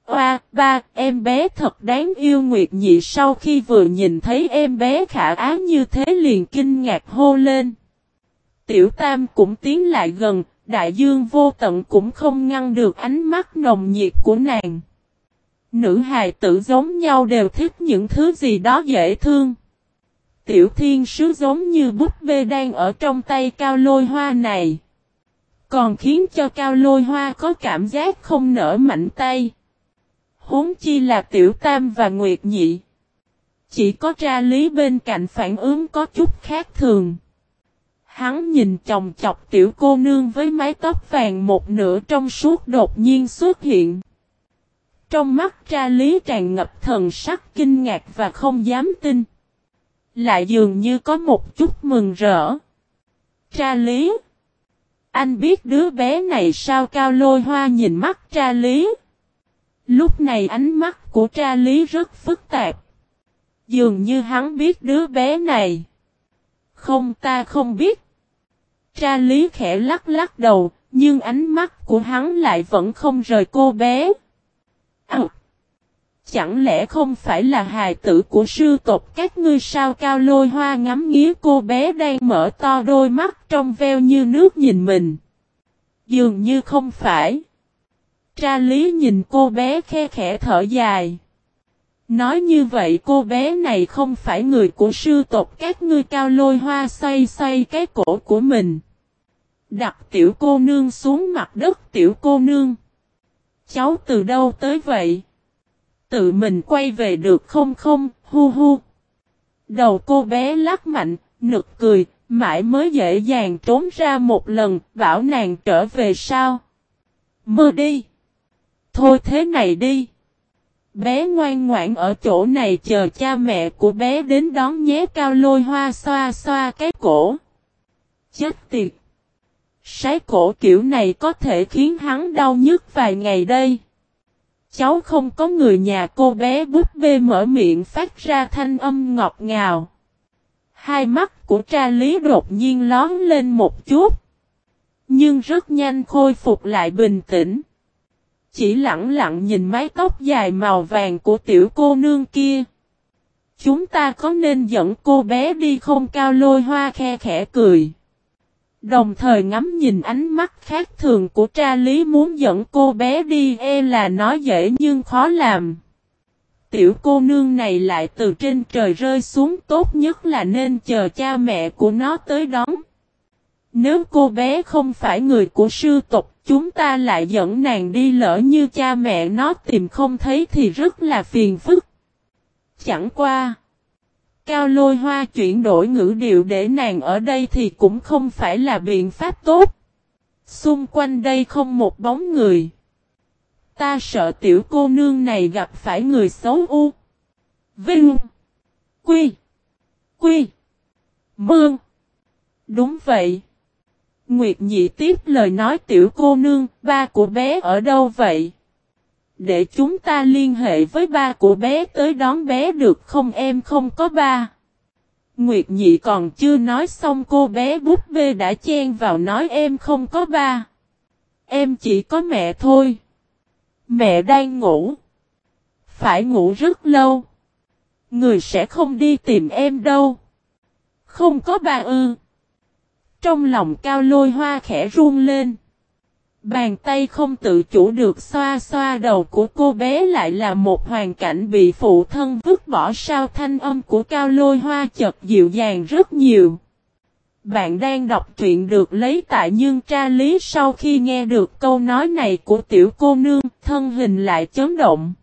Speaker 1: Oa, ba, em bé thật đáng yêu Nguyệt Nhị sau khi vừa nhìn thấy em bé khả ái như thế liền kinh ngạc hô lên. Tiểu Tam cũng tiến lại gần, đại dương vô tận cũng không ngăn được ánh mắt nồng nhiệt của nàng. Nữ hài tử giống nhau đều thích những thứ gì đó dễ thương. Tiểu thiên sứ giống như búp bê đang ở trong tay cao lôi hoa này. Còn khiến cho cao lôi hoa có cảm giác không nở mạnh tay. Huống chi là tiểu tam và nguyệt nhị. Chỉ có tra lý bên cạnh phản ứng có chút khác thường. Hắn nhìn chồng chọc tiểu cô nương với mái tóc vàng một nửa trong suốt đột nhiên xuất hiện. Trong mắt tra lý tràn ngập thần sắc kinh ngạc và không dám tin. Lại dường như có một chút mừng rỡ. Tra lý. Anh biết đứa bé này sao cao lôi hoa nhìn mắt tra lý. Lúc này ánh mắt của tra lý rất phức tạp. Dường như hắn biết đứa bé này. Không ta không biết. Tra lý khẽ lắc lắc đầu, nhưng ánh mắt của hắn lại vẫn không rời cô bé. À, chẳng lẽ không phải là hài tử của sư tộc các ngươi sao cao lôi hoa ngắm nghía cô bé đang mở to đôi mắt trong veo như nước nhìn mình. Dường như không phải. Tra lý nhìn cô bé khe khẽ thở dài. Nói như vậy cô bé này không phải người của sư tộc các ngươi cao lôi hoa xoay xoay cái cổ của mình. Đặt tiểu cô nương xuống mặt đất tiểu cô nương. Cháu từ đâu tới vậy? Tự mình quay về được không không, hu hu. Đầu cô bé lắc mạnh, nực cười, mãi mới dễ dàng trốn ra một lần, bảo nàng trở về sao? Mơ đi! Thôi thế này đi. Bé ngoan ngoãn ở chỗ này chờ cha mẹ của bé đến đón nhé cao lôi hoa xoa xoa cái cổ. Chết tiệt. Sái cổ kiểu này có thể khiến hắn đau nhức vài ngày đây. Cháu không có người nhà, cô bé bút bê mở miệng phát ra thanh âm ngọt ngào. Hai mắt của tra lý đột nhiên lón lên một chút. Nhưng rất nhanh khôi phục lại bình tĩnh. Chỉ lặng lặng nhìn mái tóc dài màu vàng của tiểu cô nương kia. Chúng ta có nên dẫn cô bé đi không cao lôi hoa khe khẽ cười. Đồng thời ngắm nhìn ánh mắt khác thường của tra lý muốn dẫn cô bé đi e là nói dễ nhưng khó làm. Tiểu cô nương này lại từ trên trời rơi xuống tốt nhất là nên chờ cha mẹ của nó tới đón. Nếu cô bé không phải người của sư tộc, chúng ta lại dẫn nàng đi lỡ như cha mẹ nó tìm không thấy thì rất là phiền phức. Chẳng qua. Cao lôi hoa chuyển đổi ngữ điệu để nàng ở đây thì cũng không phải là biện pháp tốt. Xung quanh đây không một bóng người. Ta sợ tiểu cô nương này gặp phải người xấu u. Vinh. Quy. Quy. Mương. Đúng vậy. Nguyệt nhị tiếp lời nói tiểu cô nương, ba của bé ở đâu vậy? Để chúng ta liên hệ với ba của bé tới đón bé được không em không có ba. Nguyệt nhị còn chưa nói xong cô bé bút bê đã chen vào nói em không có ba. Em chỉ có mẹ thôi. Mẹ đang ngủ. Phải ngủ rất lâu. Người sẽ không đi tìm em đâu. Không có ba ư. Trong lòng cao lôi hoa khẽ run lên. Bàn tay không tự chủ được xoa xoa đầu của cô bé lại là một hoàn cảnh bị phụ thân vứt bỏ sao thanh âm của cao lôi hoa chật dịu dàng rất nhiều. Bạn đang đọc truyện được lấy tại nhưng tra lý sau khi nghe được câu nói này của tiểu cô nương, thân hình lại chấn động.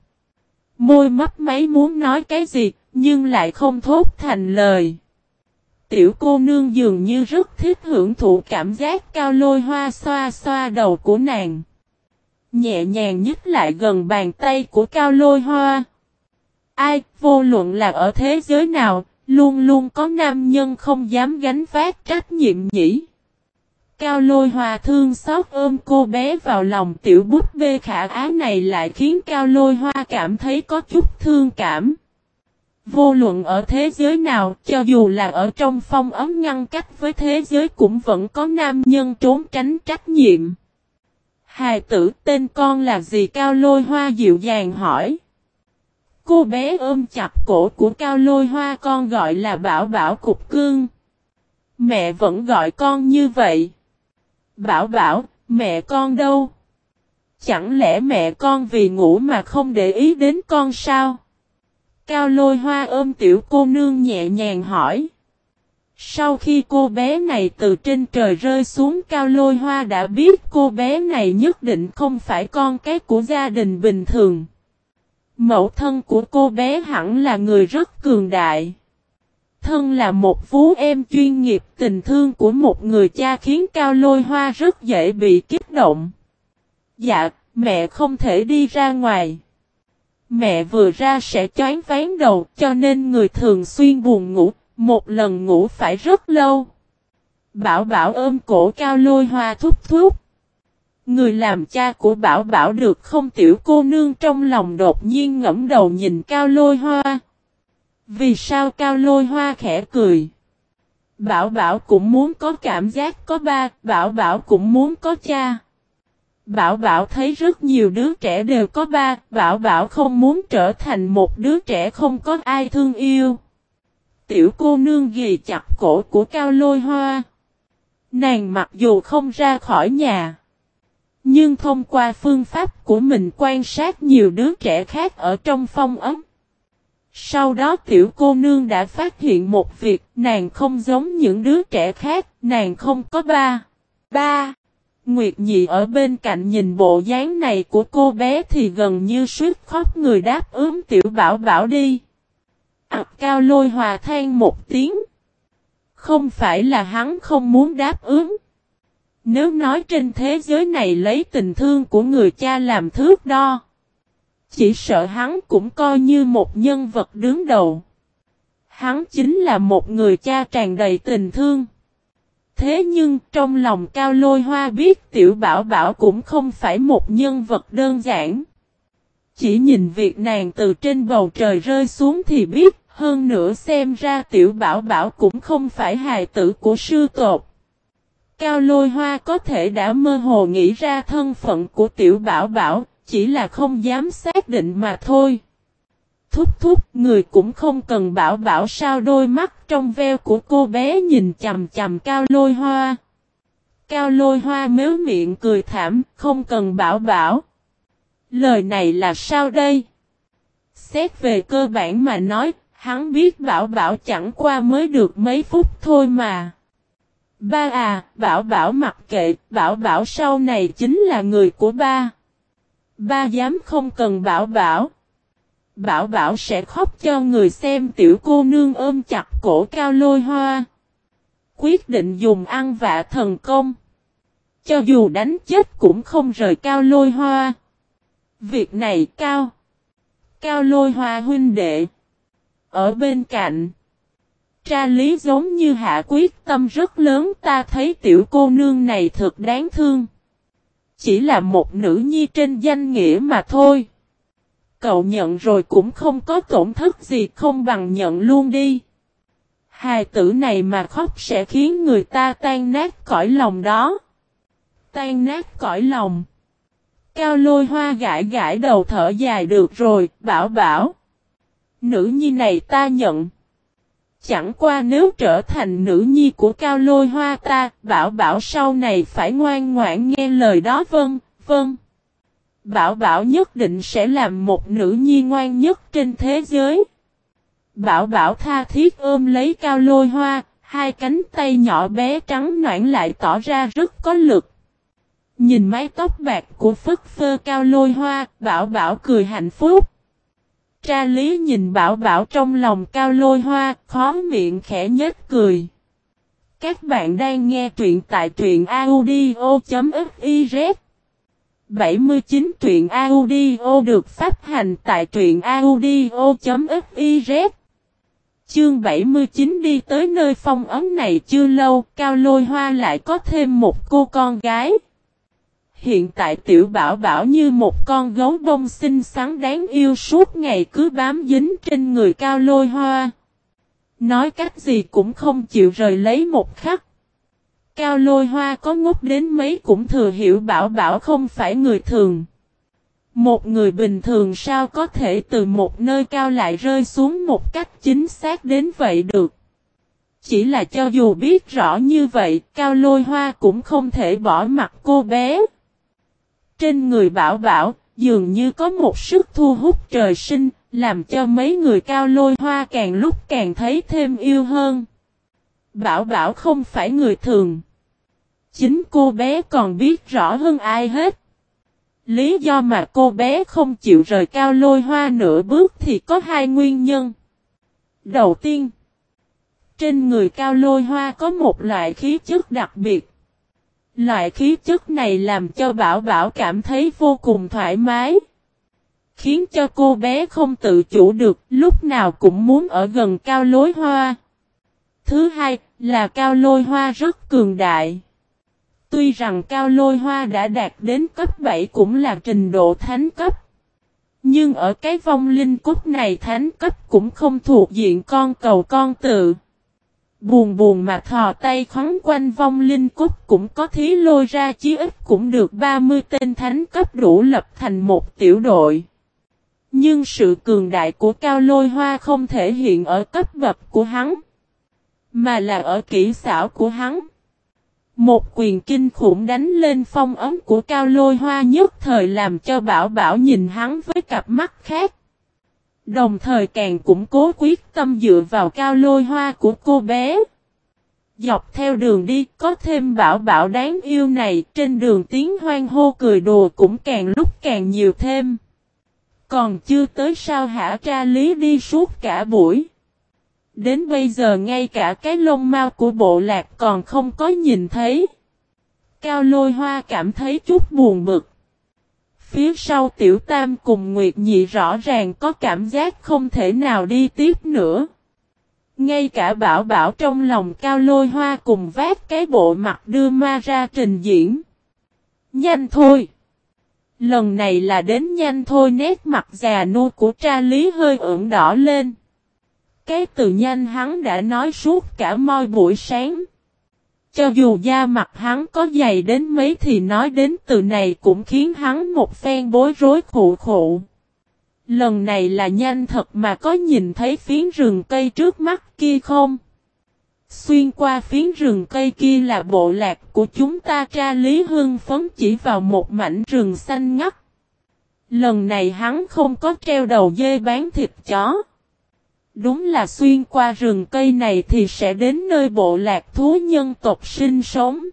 Speaker 1: Môi mắt máy muốn nói cái gì, nhưng lại không thốt thành lời. Tiểu cô nương dường như rất thích hưởng thụ cảm giác cao lôi hoa xoa xoa đầu của nàng. Nhẹ nhàng nhích lại gần bàn tay của cao lôi hoa. Ai, vô luận là ở thế giới nào, luôn luôn có nam nhân không dám gánh vác trách nhiệm nhỉ. Cao lôi hoa thương xót ôm cô bé vào lòng tiểu bút bê khả á này lại khiến cao lôi hoa cảm thấy có chút thương cảm. Vô luận ở thế giới nào, cho dù là ở trong phong ấm ngăn cách với thế giới cũng vẫn có nam nhân trốn tránh trách nhiệm. Hài tử tên con là gì Cao Lôi Hoa dịu dàng hỏi. Cô bé ôm chặt cổ của Cao Lôi Hoa con gọi là Bảo Bảo Cục Cương. Mẹ vẫn gọi con như vậy. Bảo Bảo, mẹ con đâu? Chẳng lẽ mẹ con vì ngủ mà không để ý đến con sao? Cao lôi hoa ôm tiểu cô nương nhẹ nhàng hỏi. Sau khi cô bé này từ trên trời rơi xuống cao lôi hoa đã biết cô bé này nhất định không phải con cái của gia đình bình thường. Mẫu thân của cô bé hẳn là người rất cường đại. Thân là một vú em chuyên nghiệp tình thương của một người cha khiến cao lôi hoa rất dễ bị kích động. Dạ, mẹ không thể đi ra ngoài. Mẹ vừa ra sẽ choáng ván đầu cho nên người thường xuyên buồn ngủ, một lần ngủ phải rất lâu. Bảo Bảo ôm cổ cao lôi hoa thúc thúc. Người làm cha của Bảo Bảo được không tiểu cô nương trong lòng đột nhiên ngẫm đầu nhìn cao lôi hoa. Vì sao cao lôi hoa khẽ cười? Bảo Bảo cũng muốn có cảm giác có ba, Bảo Bảo cũng muốn có cha. Bảo Bảo thấy rất nhiều đứa trẻ đều có ba, Bảo Bảo không muốn trở thành một đứa trẻ không có ai thương yêu. Tiểu cô nương ghi chặt cổ của Cao Lôi Hoa. Nàng mặc dù không ra khỏi nhà, nhưng thông qua phương pháp của mình quan sát nhiều đứa trẻ khác ở trong phong ấm. Sau đó tiểu cô nương đã phát hiện một việc, nàng không giống những đứa trẻ khác, nàng không có ba. Ba. Nguyệt Nhị ở bên cạnh nhìn bộ dáng này của cô bé thì gần như suýt khóc người đáp ứng tiểu bảo bảo đi. À, cao lôi hòa than một tiếng. Không phải là hắn không muốn đáp ứng. Nếu nói trên thế giới này lấy tình thương của người cha làm thước đo. Chỉ sợ hắn cũng coi như một nhân vật đứng đầu. Hắn chính là một người cha tràn đầy tình thương. Thế nhưng trong lòng Cao Lôi Hoa biết Tiểu Bảo Bảo cũng không phải một nhân vật đơn giản. Chỉ nhìn việc nàng từ trên bầu trời rơi xuống thì biết Hơn nữa xem ra tiểu bảo bảo cũng không phải hài tử của sư tột. Cao lôi hoa có thể đã mơ hồ nghĩ ra thân phận của tiểu bảo bảo, chỉ là không dám xác định mà thôi. Thúc thúc, người cũng không cần bảo bảo sao đôi mắt trong veo của cô bé nhìn chầm chầm cao lôi hoa. Cao lôi hoa méo miệng cười thảm, không cần bảo bảo. Lời này là sao đây? Xét về cơ bản mà nói, hắn biết bảo bảo chẳng qua mới được mấy phút thôi mà. Ba à, bảo bảo mặc kệ, bảo bảo sau này chính là người của ba. Ba dám không cần bảo bảo. Bảo bảo sẽ khóc cho người xem tiểu cô nương ôm chặt cổ cao lôi hoa. Quyết định dùng ăn vạ thần công. Cho dù đánh chết cũng không rời cao lôi hoa. Việc này cao. Cao lôi hoa huynh đệ. Ở bên cạnh. Tra lý giống như hạ quyết tâm rất lớn ta thấy tiểu cô nương này thật đáng thương. Chỉ là một nữ nhi trên danh nghĩa mà thôi. Cậu nhận rồi cũng không có tổn thất gì không bằng nhận luôn đi. Hài tử này mà khóc sẽ khiến người ta tan nát cõi lòng đó. Tan nát cõi lòng. Cao lôi hoa gãi gãi đầu thở dài được rồi, bảo bảo. Nữ nhi này ta nhận. Chẳng qua nếu trở thành nữ nhi của cao lôi hoa ta, bảo bảo sau này phải ngoan ngoãn nghe lời đó vâng, vâng. Bảo bảo nhất định sẽ làm một nữ nhi ngoan nhất trên thế giới. Bảo bảo tha thiết ôm lấy cao lôi hoa, hai cánh tay nhỏ bé trắng noãn lại tỏ ra rất có lực. Nhìn mái tóc bạc của phất phơ cao lôi hoa, bảo bảo cười hạnh phúc. Tra lý nhìn bảo bảo trong lòng cao lôi hoa, khó miệng khẽ nhếch cười. Các bạn đang nghe truyện tại truyện audio.fif 79 truyện audio được phát hành tại truyện audio.fiz Chương 79 đi tới nơi phong ấm này chưa lâu, Cao Lôi Hoa lại có thêm một cô con gái. Hiện tại tiểu bảo bảo như một con gấu bông xinh xắn đáng yêu suốt ngày cứ bám dính trên người Cao Lôi Hoa. Nói cách gì cũng không chịu rời lấy một khắc. Cao lôi hoa có ngốc đến mấy cũng thừa hiểu bảo bảo không phải người thường. Một người bình thường sao có thể từ một nơi cao lại rơi xuống một cách chính xác đến vậy được. Chỉ là cho dù biết rõ như vậy, cao lôi hoa cũng không thể bỏ mặt cô bé. Trên người bảo bảo, dường như có một sức thu hút trời sinh, làm cho mấy người cao lôi hoa càng lúc càng thấy thêm yêu hơn. Bảo bảo không phải người thường. Chính cô bé còn biết rõ hơn ai hết. Lý do mà cô bé không chịu rời cao lôi hoa nửa bước thì có hai nguyên nhân. Đầu tiên, trên người cao lôi hoa có một loại khí chất đặc biệt. Loại khí chất này làm cho Bảo Bảo cảm thấy vô cùng thoải mái. Khiến cho cô bé không tự chủ được, lúc nào cũng muốn ở gần cao lối hoa. Thứ hai, là cao lôi hoa rất cường đại. Tuy rằng cao lôi hoa đã đạt đến cấp 7 cũng là trình độ thánh cấp. Nhưng ở cái vong linh cốt này thánh cấp cũng không thuộc diện con cầu con tự. Buồn buồn mà thò tay khóng quanh vong linh cốt cũng có thí lôi ra chí ít cũng được 30 tên thánh cấp đủ lập thành một tiểu đội. Nhưng sự cường đại của cao lôi hoa không thể hiện ở cấp bậc của hắn. Mà là ở kỹ xảo của hắn. Một quyền kinh khủng đánh lên phong ấm của cao lôi hoa nhất thời làm cho bảo bảo nhìn hắn với cặp mắt khác. Đồng thời càng củng cố quyết tâm dựa vào cao lôi hoa của cô bé. Dọc theo đường đi, có thêm bảo bảo đáng yêu này, trên đường tiếng hoang hô cười đùa cũng càng lúc càng nhiều thêm. Còn chưa tới sao hả tra lý đi suốt cả buổi. Đến bây giờ ngay cả cái lông mau của bộ lạc còn không có nhìn thấy. Cao lôi hoa cảm thấy chút buồn bực. Phía sau tiểu tam cùng Nguyệt Nhị rõ ràng có cảm giác không thể nào đi tiếp nữa. Ngay cả bảo bảo trong lòng cao lôi hoa cùng vác cái bộ mặt đưa ma ra trình diễn. Nhanh thôi! Lần này là đến nhanh thôi, nét mặt già nua của tra lý hơi ửng đỏ lên. Cái từ nhanh hắn đã nói suốt cả moi buổi sáng. Cho dù da mặt hắn có dày đến mấy thì nói đến từ này cũng khiến hắn một phen bối rối khụ khụ. Lần này là nhanh thật mà có nhìn thấy phiến rừng cây trước mắt kia không? Xuyên qua phiến rừng cây kia là bộ lạc của chúng ta tra lý hương phấn chỉ vào một mảnh rừng xanh ngắt. Lần này hắn không có treo đầu dê bán thịt chó. Đúng là xuyên qua rừng cây này thì sẽ đến nơi bộ lạc thú nhân tộc sinh sống.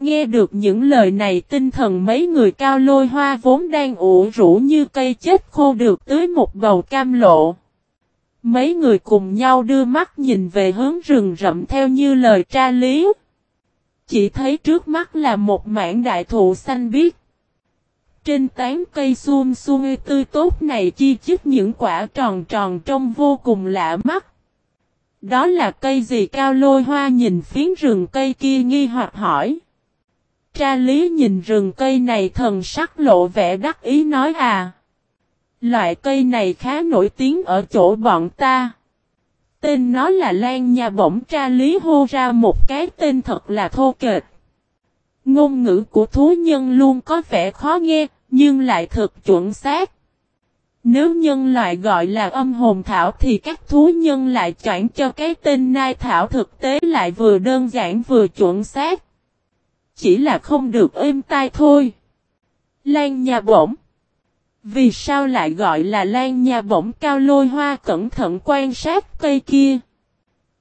Speaker 1: Nghe được những lời này tinh thần mấy người cao lôi hoa vốn đang ủ rũ như cây chết khô được tới một bầu cam lộ. Mấy người cùng nhau đưa mắt nhìn về hướng rừng rậm theo như lời tra lý. Chỉ thấy trước mắt là một mảng đại thụ xanh biếc. Trên tán cây xuông xuông tươi tốt này chi chít những quả tròn tròn trông vô cùng lạ mắt. Đó là cây gì cao lôi hoa nhìn phiến rừng cây kia nghi hoặc hỏi. Tra lý nhìn rừng cây này thần sắc lộ vẻ đắc ý nói à. Loại cây này khá nổi tiếng ở chỗ bọn ta. Tên nó là Lan Nha bỗng tra lý hô ra một cái tên thật là thô kệch. Ngôn ngữ của thú nhân luôn có vẻ khó nghe, nhưng lại thực chuẩn xác. Nếu nhân loại gọi là âm hồn thảo thì các thú nhân lại chọn cho cái tên nai thảo thực tế lại vừa đơn giản vừa chuẩn xác. Chỉ là không được êm tai thôi. Lan nhà bổng. Vì sao lại gọi là lan nhà bổng cao lôi hoa cẩn thận quan sát cây kia.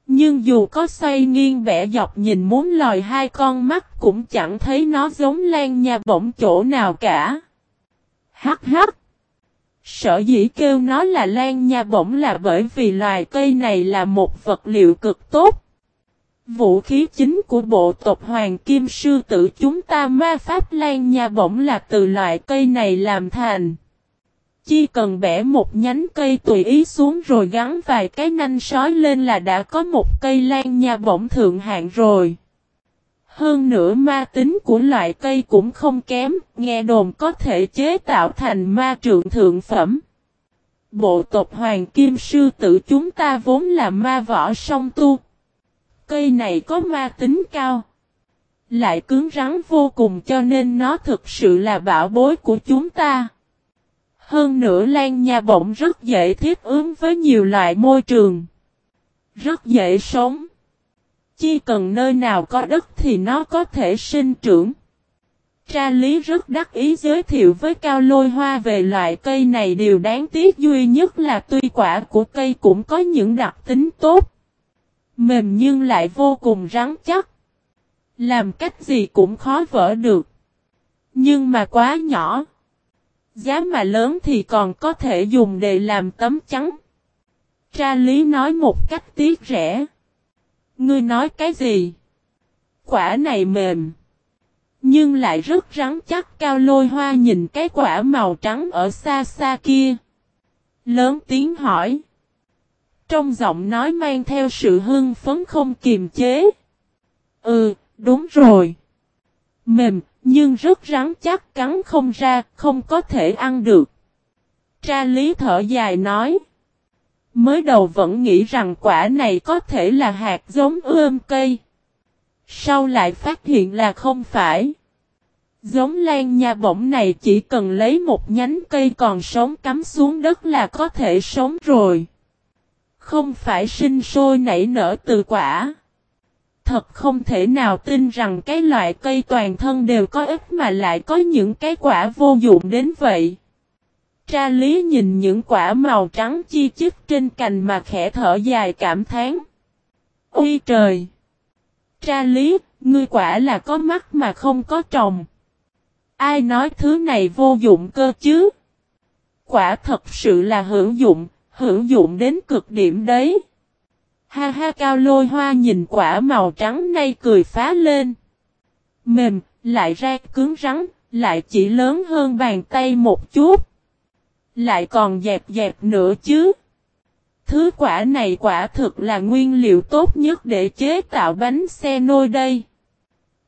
Speaker 1: Nhưng dù có xoay nghiêng bẻ dọc nhìn muốn lòi hai con mắt cũng chẳng thấy nó giống lan nhà bổng chỗ nào cả. Hắc hắc. Sở dĩ kêu nó là lan nha bổng là bởi vì loài cây này là một vật liệu cực tốt. Vũ khí chính của bộ tộc Hoàng Kim Sư tử chúng ta ma pháp lan nha bổng là từ loại cây này làm thành. Chỉ cần bẻ một nhánh cây tùy ý xuống rồi gắn vài cái nanh sói lên là đã có một cây lan nha bổng thượng hạng rồi. Hơn nữa ma tính của loại cây cũng không kém, nghe đồn có thể chế tạo thành ma trượng thượng phẩm. Bộ tộc Hoàng Kim Sư tử chúng ta vốn là ma võ song tu. Cây này có ma tính cao. Lại cứng rắn vô cùng cho nên nó thực sự là bảo bối của chúng ta. Hơn nữa lan nha bổng rất dễ thiết ứng với nhiều loại môi trường. Rất dễ sống. Chỉ cần nơi nào có đất thì nó có thể sinh trưởng. Tra lý rất đắc ý giới thiệu với Cao Lôi Hoa về loại cây này, điều đáng tiếc duy nhất là tuy quả của cây cũng có những đặc tính tốt. Mềm nhưng lại vô cùng rắn chắc. Làm cách gì cũng khó vỡ được. Nhưng mà quá nhỏ. Giá mà lớn thì còn có thể dùng để làm tấm trắng. Tra lý nói một cách tiếc rẻ. Ngươi nói cái gì? Quả này mềm. Nhưng lại rất rắn chắc cao lôi hoa nhìn cái quả màu trắng ở xa xa kia. Lớn tiếng hỏi. Trong giọng nói mang theo sự hưng phấn không kiềm chế. Ừ, đúng rồi. Mềm, nhưng rất rắn chắc cắn không ra, không có thể ăn được. Tra lý thở dài nói. Mới đầu vẫn nghĩ rằng quả này có thể là hạt giống ươm cây. Sau lại phát hiện là không phải. Giống lan nha bổng này chỉ cần lấy một nhánh cây còn sống cắm xuống đất là có thể sống rồi. Không phải sinh sôi nảy nở từ quả. Thật không thể nào tin rằng cái loại cây toàn thân đều có ích mà lại có những cái quả vô dụng đến vậy. Tra lý nhìn những quả màu trắng chi chít trên cành mà khẽ thở dài cảm thán. Ôi trời! Tra lý, ngươi quả là có mắt mà không có trồng. Ai nói thứ này vô dụng cơ chứ? Quả thật sự là hữu dụng, hữu dụng đến cực điểm đấy. Ha ha cao lôi hoa nhìn quả màu trắng nay cười phá lên. Mềm, lại ra cứng rắn, lại chỉ lớn hơn bàn tay một chút. Lại còn dẹp dẹp nữa chứ. Thứ quả này quả thực là nguyên liệu tốt nhất để chế tạo bánh xe nôi đây.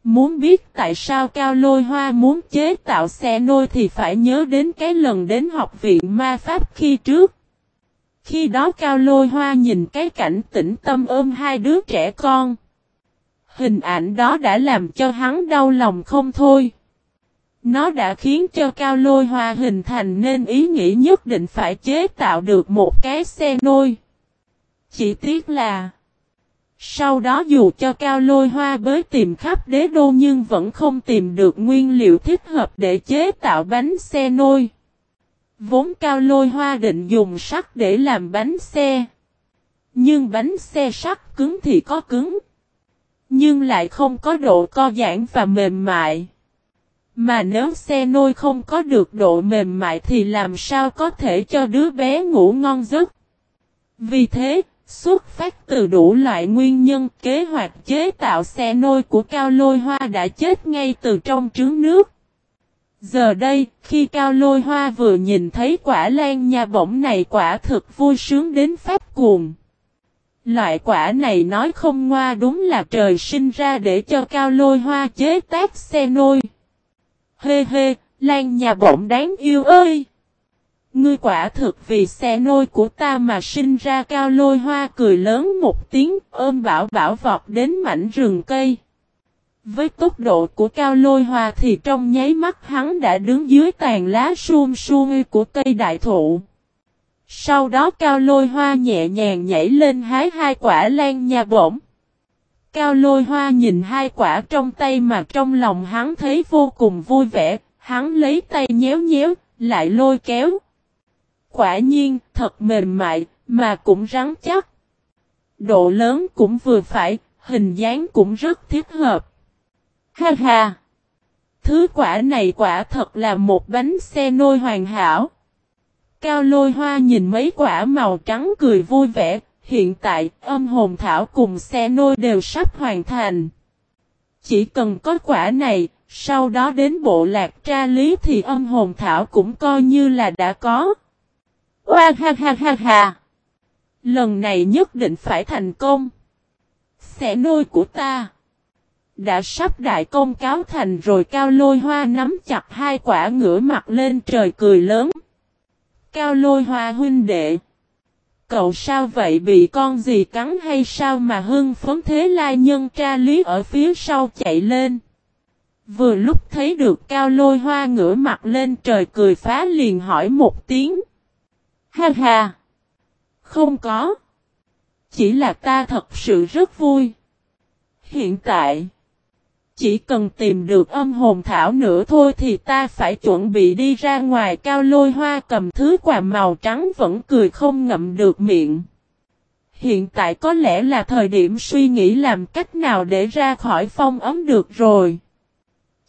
Speaker 1: Muốn biết tại sao Cao Lôi Hoa muốn chế tạo xe nôi thì phải nhớ đến cái lần đến học viện ma pháp khi trước. Khi đó Cao Lôi Hoa nhìn cái cảnh tĩnh tâm ôm hai đứa trẻ con. Hình ảnh đó đã làm cho hắn đau lòng không thôi. Nó đã khiến cho Cao Lôi Hoa hình thành nên ý nghĩ nhất định phải chế tạo được một cái xe nôi. Chỉ tiếc là, Sau đó dù cho Cao Lôi Hoa bới tìm khắp đế đô nhưng vẫn không tìm được nguyên liệu thích hợp để chế tạo bánh xe nôi. Vốn Cao Lôi Hoa định dùng sắt để làm bánh xe. Nhưng bánh xe sắt cứng thì có cứng. Nhưng lại không có độ co giãn và mềm mại. Mà nếu xe nôi không có được độ mềm mại thì làm sao có thể cho đứa bé ngủ ngon giấc. Vì thế, xuất phát từ đủ loại nguyên nhân kế hoạch chế tạo xe nôi của Cao Lôi Hoa đã chết ngay từ trong trứng nước. Giờ đây, khi Cao Lôi Hoa vừa nhìn thấy quả lan nhà bổng này quả thực vui sướng đến pháp cuồng. Loại quả này nói không ngoa đúng là trời sinh ra để cho Cao Lôi Hoa chế tác xe nôi. Hê hê, Lan nhà bỗng đáng yêu ơi! Ngươi quả thực vì xe nôi của ta mà sinh ra cao lôi hoa cười lớn một tiếng ôm bảo bảo vọt đến mảnh rừng cây. Với tốc độ của cao lôi hoa thì trong nháy mắt hắn đã đứng dưới tàn lá suông suông của cây đại thụ. Sau đó cao lôi hoa nhẹ nhàng nhảy lên hái hai quả lan nhà bổng. Cao lôi hoa nhìn hai quả trong tay mà trong lòng hắn thấy vô cùng vui vẻ, hắn lấy tay nhéo nhéo, lại lôi kéo. Quả nhiên, thật mềm mại, mà cũng rắn chắc. Độ lớn cũng vừa phải, hình dáng cũng rất thiết hợp. Ha ha! Thứ quả này quả thật là một bánh xe nôi hoàn hảo. Cao lôi hoa nhìn mấy quả màu trắng cười vui vẻ, Hiện tại, âm hồn thảo cùng xe nôi đều sắp hoàn thành. Chỉ cần có quả này, sau đó đến bộ lạc tra lý thì âm hồn thảo cũng coi như là đã có. Oa ha ha ha ha! Lần này nhất định phải thành công. Xe nôi của ta đã sắp đại công cáo thành rồi cao lôi hoa nắm chặt hai quả ngửa mặt lên trời cười lớn. Cao lôi hoa huynh đệ. Cậu sao vậy bị con gì cắn hay sao mà hưng phấn thế lai nhân tra lý ở phía sau chạy lên. Vừa lúc thấy được cao lôi hoa ngửa mặt lên trời cười phá liền hỏi một tiếng. Ha ha! Không có. Chỉ là ta thật sự rất vui. Hiện tại, chỉ cần tìm được âm hồn thảo nữa thôi thì ta phải chuẩn bị đi ra ngoài cao lôi hoa cầm thứ quà màu trắng vẫn cười không ngậm được miệng. Hiện tại có lẽ là thời điểm suy nghĩ làm cách nào để ra khỏi phong ấm được rồi.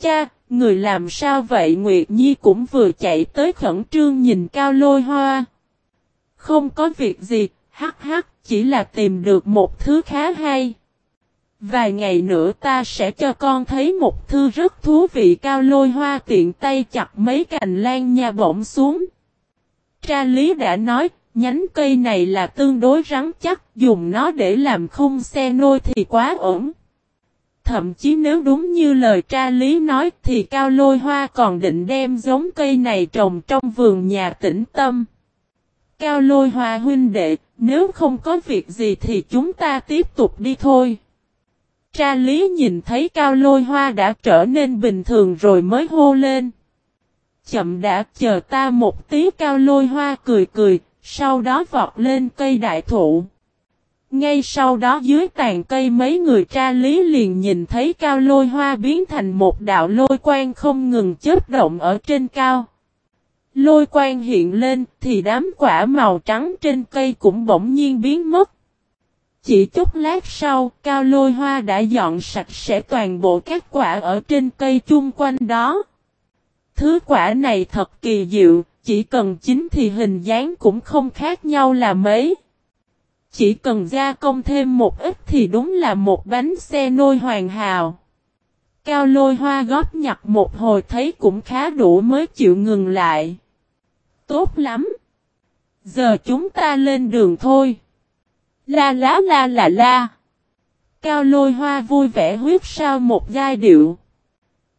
Speaker 1: Cha, người làm sao vậy Nguyệt Nhi cũng vừa chạy tới khẩn trương nhìn cao lôi hoa. Không có việc gì, hắc hắc, chỉ là tìm được một thứ khá hay. Vài ngày nữa ta sẽ cho con thấy một thư rất thú vị cao lôi hoa tiện tay chặt mấy cành lan nha bổng xuống. Tra lý đã nói, nhánh cây này là tương đối rắn chắc, dùng nó để làm khung xe nôi thì quá ổn. Thậm chí nếu đúng như lời tra lý nói thì cao lôi hoa còn định đem giống cây này trồng trong vườn nhà tĩnh tâm. Cao lôi hoa huynh đệ, nếu không có việc gì thì chúng ta tiếp tục đi thôi. Tra lý nhìn thấy cao lôi hoa đã trở nên bình thường rồi mới hô lên. Chậm đã chờ ta một tí cao lôi hoa cười cười, sau đó vọt lên cây đại thụ. Ngay sau đó dưới tàn cây mấy người tra lý liền nhìn thấy cao lôi hoa biến thành một đạo lôi quang không ngừng chớp động ở trên cao. Lôi quang hiện lên thì đám quả màu trắng trên cây cũng bỗng nhiên biến mất. Chỉ chút lát sau, cao lôi hoa đã dọn sạch sẽ toàn bộ các quả ở trên cây chung quanh đó. Thứ quả này thật kỳ diệu, chỉ cần chín thì hình dáng cũng không khác nhau là mấy. Chỉ cần gia công thêm một ít thì đúng là một bánh xe nôi hoàn hảo. Cao lôi hoa góp nhặt một hồi thấy cũng khá đủ mới chịu ngừng lại. Tốt lắm. Giờ chúng ta lên đường thôi. La lá la la la. Cao lôi hoa vui vẻ huyết sao một giai điệu.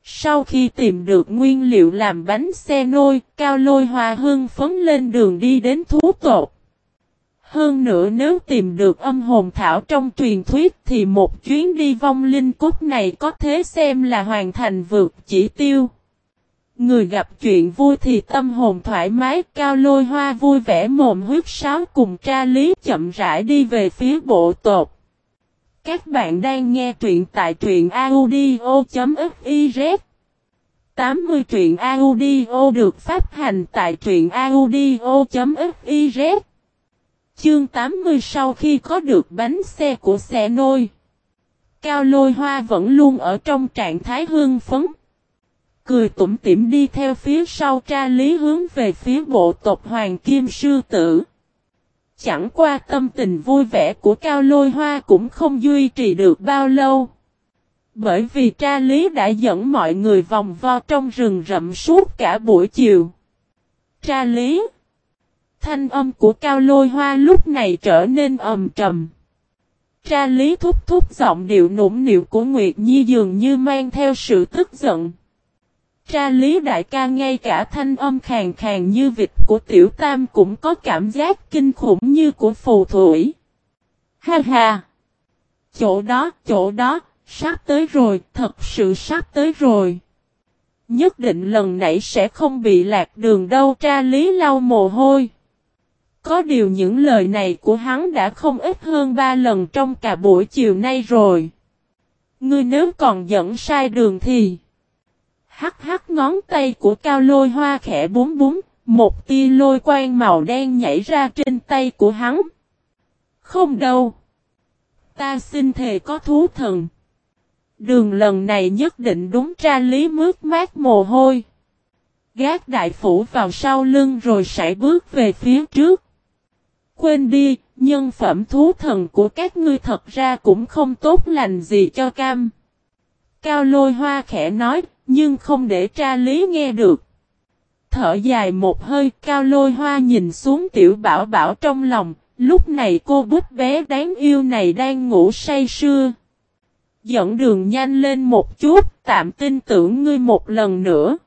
Speaker 1: Sau khi tìm được nguyên liệu làm bánh xe nôi, cao lôi hoa hưng phấn lên đường đi đến thú tột. Hơn nữa nếu tìm được âm hồn thảo trong truyền thuyết thì một chuyến đi vong linh cốt này có thể xem là hoàn thành vượt chỉ tiêu. Người gặp chuyện vui thì tâm hồn thoải mái, cao lôi hoa vui vẻ mồm huyết sáo cùng tra lý chậm rãi đi về phía bộ tộc. Các bạn đang nghe truyện tại truyện audio.fiz 80 truyện audio được phát hành tại truyện audio.fiz Chương 80 sau khi có được bánh xe của xe nôi, Cao lôi hoa vẫn luôn ở trong trạng thái hương phấn. Cười tủm tỉm đi theo phía sau tra lý hướng về phía bộ tộc Hoàng Kim Sư Tử Chẳng qua tâm tình vui vẻ của Cao Lôi Hoa cũng không duy trì được bao lâu. Bởi vì tra lý đã dẫn mọi người vòng vo trong rừng rậm suốt cả buổi chiều. Tra lý, Thanh âm của Cao Lôi Hoa lúc này trở nên ầm trầm. Tra lý thúc thúc giọng điệu nũng nịu của Nguyệt Nhi dường như mang theo sự tức giận. Tra lý đại ca ngay cả thanh âm khàn khàn như vịt của tiểu tam cũng có cảm giác kinh khủng như của phù thủy. Ha ha! Chỗ đó, chỗ đó, sắp tới rồi, thật sự sắp tới rồi. Nhất định lần nãy sẽ không bị lạc đường đâu tra lý lau mồ hôi. Có điều những lời này của hắn đã không ít hơn ba lần trong cả buổi chiều nay rồi. Ngươi nếu còn dẫn sai đường thì... Hắc hắc ngón tay của cao lôi hoa khẽ búng búng, một tia lôi quang màu đen nhảy ra trên tay của hắn. Không đâu. Ta xin thề có thú thần. Đường lần này nhất định đúng tra lý mướt mát mồ hôi. Gác đại phủ vào sau lưng rồi sải bước về phía trước. Quên đi, nhân phẩm thú thần của các ngươi thật ra cũng không tốt lành gì cho cam. Cao lôi hoa khẽ nói, nhưng không để tra lý nghe được. Thở dài một hơi cao lôi hoa nhìn xuống tiểu bảo bảo trong lòng, lúc này cô bút bé đáng yêu này đang ngủ say sưa. Dẫn đường nhanh lên một chút, tạm tin tưởng ngươi một lần nữa.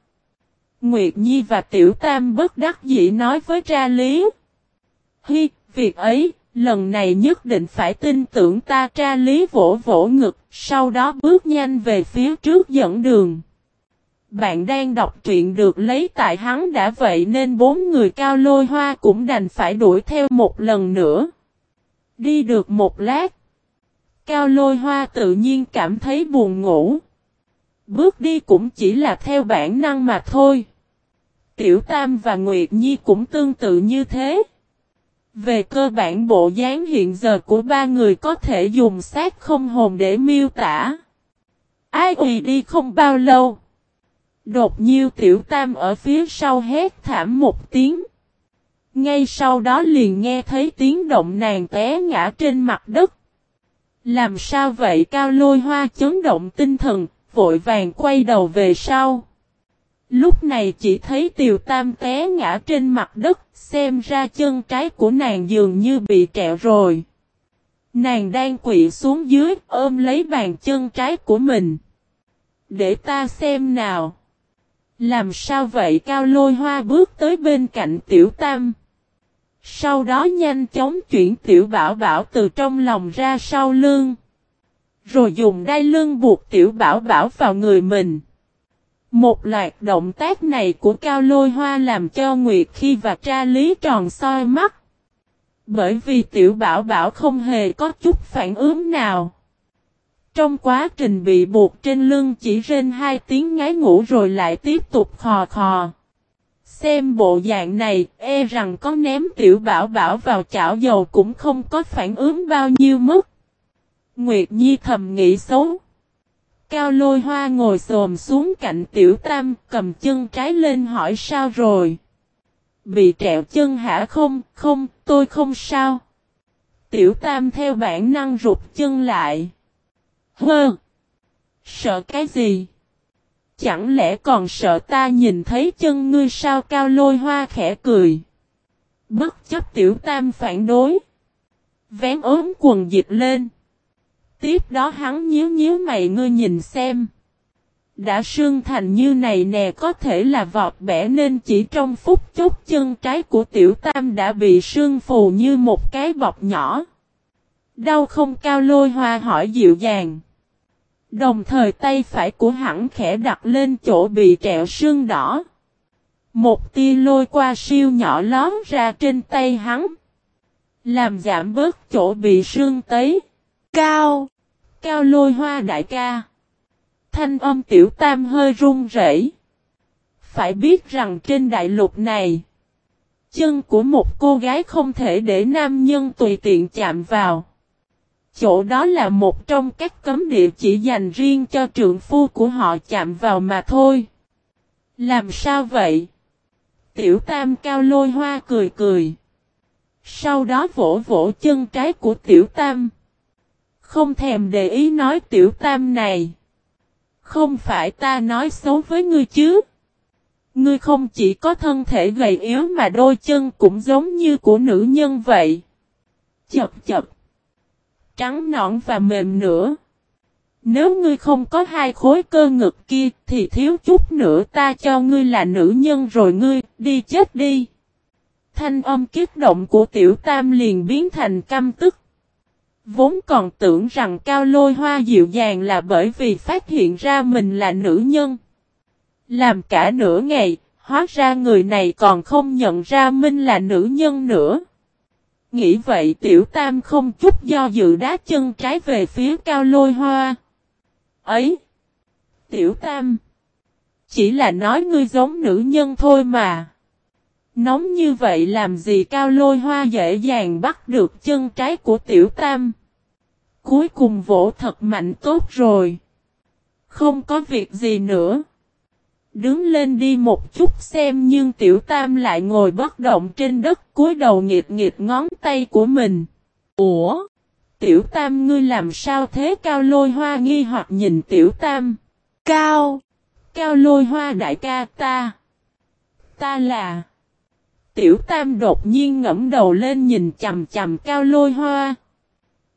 Speaker 1: Nguyệt Nhi và Tiểu Tam bất đắc dĩ nói với tra lý. Hi, việc ấy, lần này nhất định phải tin tưởng ta tra lý vỗ vỗ ngực, sau đó bước nhanh về phía trước dẫn đường. Bạn đang đọc truyện được lấy tại hắn đã vậy nên bốn người cao lôi hoa cũng đành phải đuổi theo một lần nữa. Đi được một lát. Cao lôi hoa tự nhiên cảm thấy buồn ngủ. Bước đi cũng chỉ là theo bản năng mà thôi. Tiểu Tam và Nguyệt Nhi cũng tương tự như thế. Về cơ bản bộ dáng hiện giờ của ba người có thể dùng sát không hồn để miêu tả. Ai quỳ đi không bao lâu. Đột nhiêu tiểu tam ở phía sau hét thảm một tiếng. Ngay sau đó liền nghe thấy tiếng động nàng té ngã trên mặt đất. Làm sao vậy cao lôi hoa chấn động tinh thần, vội vàng quay đầu về sau. Lúc này chỉ thấy tiểu tam té ngã trên mặt đất, xem ra chân trái của nàng dường như bị trẹo rồi. Nàng đang quỵ xuống dưới, ôm lấy bàn chân trái của mình. Để ta xem nào. Làm sao vậy cao lôi hoa bước tới bên cạnh tiểu tam. Sau đó nhanh chóng chuyển tiểu bảo bảo từ trong lòng ra sau lưng. Rồi dùng đai lưng buộc tiểu bảo bảo vào người mình. Một loạt động tác này của cao lôi hoa làm cho Nguyệt khi và tra lý tròn soi mắt. Bởi vì tiểu bảo bảo không hề có chút phản ứng nào. Trong quá trình bị buộc trên lưng chỉ rên hai tiếng ngái ngủ rồi lại tiếp tục khò khò. Xem bộ dạng này, e rằng có ném tiểu bảo bảo vào chảo dầu cũng không có phản ứng bao nhiêu mức. Nguyệt Nhi thầm nghĩ xấu. Cao lôi hoa ngồi xồm xuống cạnh tiểu tam, cầm chân trái lên hỏi sao rồi. Bị trẹo chân hả không, không, tôi không sao. Tiểu tam theo bản năng rụt chân lại. Hơ! Sợ cái gì? Chẳng lẽ còn sợ ta nhìn thấy chân ngươi sao cao lôi hoa khẽ cười. Bất chấp tiểu tam phản đối. Vén ốm quần dịch lên. Tiếp đó hắn nhíu nhíu mày ngươi nhìn xem. đã sương thành như này nè có thể là vọt bẻ nên chỉ trong phút chốc chân trái của tiểu tam đã bị sương phù như một cái bọc nhỏ. Đau không cao lôi hoa hỏi dịu dàng. Đồng thời tay phải của hắn khẽ đặt lên chỗ bị trẹo sưng đỏ. Một tia lôi qua siêu nhỏ lón ra trên tay hắn. Làm giảm bớt chỗ bị sưng tấy. Cao! Cao lôi hoa đại ca. Thanh âm tiểu tam hơi run rẩy. Phải biết rằng trên đại lục này, chân của một cô gái không thể để nam nhân tùy tiện chạm vào. Chỗ đó là một trong các cấm địa chỉ dành riêng cho trượng phu của họ chạm vào mà thôi. Làm sao vậy? Tiểu tam cao lôi hoa cười cười. Sau đó vỗ vỗ chân trái của tiểu tam. Không thèm để ý nói tiểu tam này. Không phải ta nói xấu với ngươi chứ. Ngươi không chỉ có thân thể gầy yếu mà đôi chân cũng giống như của nữ nhân vậy. Chập chập. Trắng nõn và mềm nữa. Nếu ngươi không có hai khối cơ ngực kia thì thiếu chút nữa ta cho ngươi là nữ nhân rồi ngươi đi chết đi. Thanh âm kiết động của tiểu tam liền biến thành căm tức. Vốn còn tưởng rằng cao lôi hoa dịu dàng là bởi vì phát hiện ra mình là nữ nhân. Làm cả nửa ngày, hóa ra người này còn không nhận ra Minh là nữ nhân nữa. Nghĩ vậy tiểu tam không chút do dự đá chân trái về phía cao lôi hoa. Ấy! Tiểu tam! Chỉ là nói ngươi giống nữ nhân thôi mà. Nóng như vậy làm gì cao lôi hoa dễ dàng bắt được chân trái của tiểu tam. Cuối cùng vỗ thật mạnh tốt rồi. Không có việc gì nữa. Đứng lên đi một chút xem nhưng tiểu tam lại ngồi bất động trên đất cúi đầu nghiệt nghiệt ngón tay của mình. Ủa? Tiểu tam ngươi làm sao thế cao lôi hoa nghi hoặc nhìn tiểu tam. Cao! Cao lôi hoa đại ca ta. Ta là... Tiểu tam đột nhiên ngẫm đầu lên nhìn chầm chầm cao lôi hoa.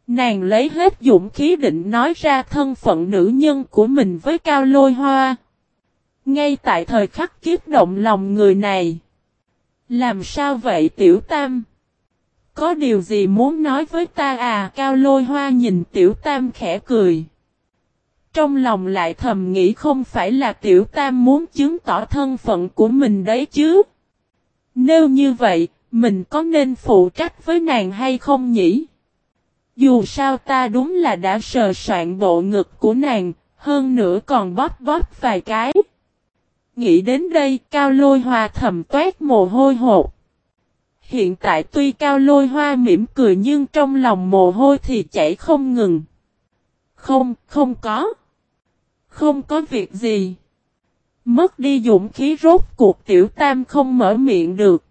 Speaker 1: Nàng lấy hết dũng khí định nói ra thân phận nữ nhân của mình với cao lôi hoa. Ngay tại thời khắc kiếp động lòng người này. Làm sao vậy tiểu tam? Có điều gì muốn nói với ta à? Cao lôi hoa nhìn tiểu tam khẽ cười. Trong lòng lại thầm nghĩ không phải là tiểu tam muốn chứng tỏ thân phận của mình đấy chứ. Nếu như vậy, mình có nên phụ trách với nàng hay không nhỉ? Dù sao ta đúng là đã sờ soạn bộ ngực của nàng, hơn nữa còn bóp bóp vài cái. Nghĩ đến đây, cao lôi hoa thầm toát mồ hôi hột. Hiện tại tuy cao lôi hoa mỉm cười nhưng trong lòng mồ hôi thì chảy không ngừng. Không, không có. Không có việc gì. Mất đi dũng khí rốt cuộc tiểu tam không mở miệng được.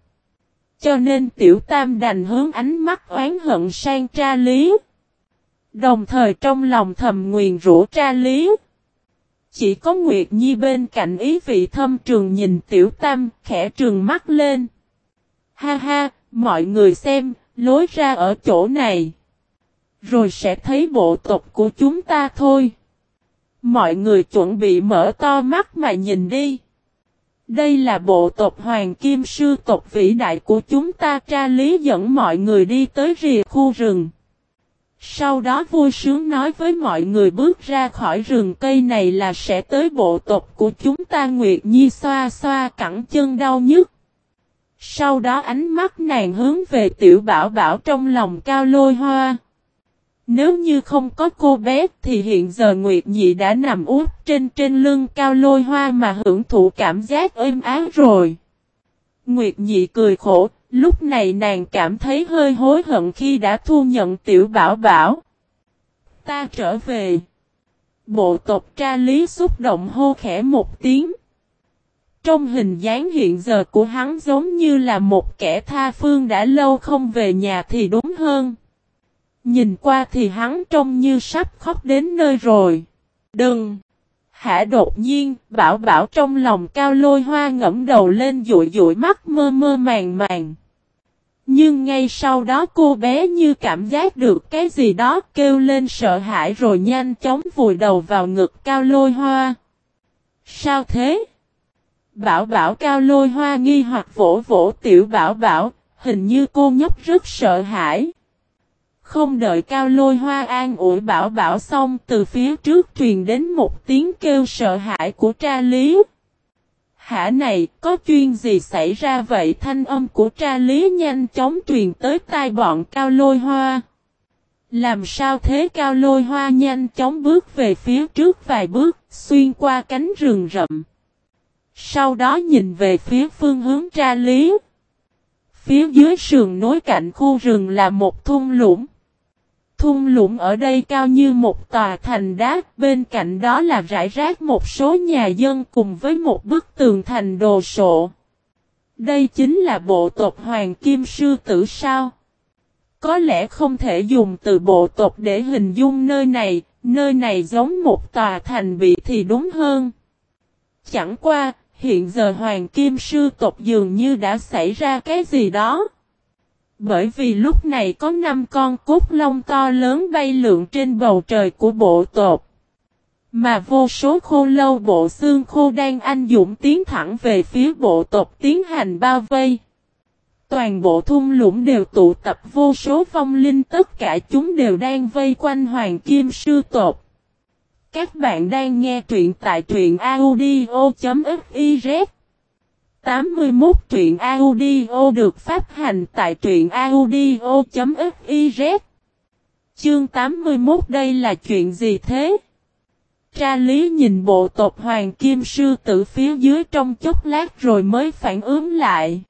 Speaker 1: Cho nên tiểu tam đành hướng ánh mắt oán hận sang tra lý. Đồng thời trong lòng thầm nguyền rủa tra lý. Chỉ có Nguyệt Nhi bên cạnh ý vị thâm trường nhìn tiểu tam khẽ trường mắt lên. Ha ha, mọi người xem, lối ra ở chỗ này. Rồi sẽ thấy bộ tộc của chúng ta thôi. Mọi người chuẩn bị mở to mắt mà nhìn đi. Đây là bộ tộc Hoàng Kim Sư tộc vĩ đại của chúng ta tra lý dẫn mọi người đi tới rìa khu rừng. Sau đó vui sướng nói với mọi người bước ra khỏi rừng cây này là sẽ tới bộ tộc của chúng ta Nguyệt Nhi xoa xoa cẳng chân đau nhức. Sau đó ánh mắt nàng hướng về tiểu bảo bảo trong lòng cao lôi hoa. Nếu như không có cô bé thì hiện giờ Nguyệt Nhi đã nằm úp trên trên lưng cao lôi hoa mà hưởng thụ cảm giác êm ái rồi. Nguyệt Nhi cười khổ, lúc này nàng cảm thấy hơi hối hận khi đã thu nhận tiểu bảo bảo. Ta trở về. Bộ tộc tra lý xúc động hô khẽ một tiếng. Trong hình dáng hiện giờ của hắn giống như là một kẻ tha phương đã lâu không về nhà thì đúng hơn. Nhìn qua thì hắn trông như sắp khóc đến nơi rồi. Đừng! Hả đột nhiên, bảo bảo trong lòng cao lôi hoa ngẫm đầu lên dụi dụi mắt mơ mơ màng màng. Nhưng ngay sau đó cô bé như cảm giác được cái gì đó kêu lên sợ hãi rồi nhanh chóng vùi đầu vào ngực cao lôi hoa. Sao thế? Bảo bảo cao lôi hoa nghi hoặc vỗ vỗ tiểu bảo bảo, hình như cô nhóc rất sợ hãi. Không đợi cao lôi hoa an ủi bảo bảo xong từ phía trước truyền đến một tiếng kêu sợ hãi của tra lý. Hả này, có chuyện gì xảy ra vậy? Thanh âm của tra lý nhanh chóng truyền tới tai bọn cao lôi hoa. Làm sao thế cao lôi hoa nhanh chóng bước về phía trước vài bước, xuyên qua cánh rừng rậm. Sau đó nhìn về phía phương hướng tra lý. Phía dưới sườn nối cạnh khu rừng là một thung lũng. Thung lũng ở đây cao như một tòa thành đá, bên cạnh đó là rải rác một số nhà dân cùng với một bức tường thành đồ sộ. Đây chính là bộ tộc Hoàng Kim Sư Tử sao? Có lẽ không thể dùng từ bộ tộc để hình dung nơi này, nơi này giống một tòa thành bị thì đúng hơn. Chẳng qua, hiện giờ Hoàng Kim Sư tộc dường như đã xảy ra cái gì đó. Bởi vì lúc này có năm con cốt lông to lớn bay lượn trên bầu trời của bộ tộc. Mà vô số khô lâu bộ xương khô đang anh dũng tiến thẳng về phía bộ tộc tiến hành bao vây. Toàn bộ thung lũng đều tụ tập vô số phong linh, tất cả chúng đều đang vây quanh hoàng kim sư tộc. Các bạn đang nghe truyện tại truyện audio.fif 81 truyện audio được phát hành tại truyện audio.fiz Chương 81 đây là chuyện gì thế? Tra lý nhìn bộ tộc hoàng kim sư tử phía dưới trong chốc lát rồi mới phản ứng lại.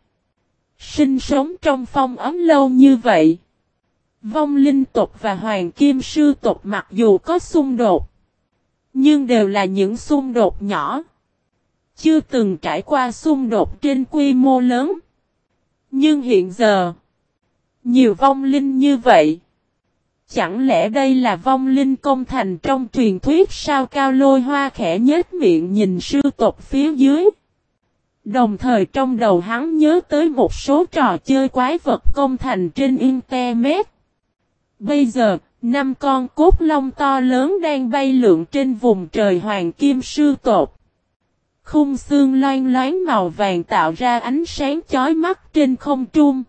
Speaker 1: Sinh sống trong phong ấm lâu như vậy. Vong linh tộc và hoàng kim sư tộc mặc dù có xung đột. Nhưng đều là những xung đột nhỏ. Chưa từng trải qua xung đột trên quy mô lớn. Nhưng hiện giờ. Nhiều vong linh như vậy. Chẳng lẽ đây là vong linh công thành trong truyền thuyết sao cao lôi hoa khẽ nhếch miệng nhìn sư tộc phía dưới. Đồng thời trong đầu hắn nhớ tới một số trò chơi quái vật công thành trên Internet. Bây giờ, năm con cốt long to lớn đang bay lượn trên vùng trời hoàng kim sư tộc. Khung xương loan loáng màu vàng tạo ra ánh sáng chói mắt trên không trung.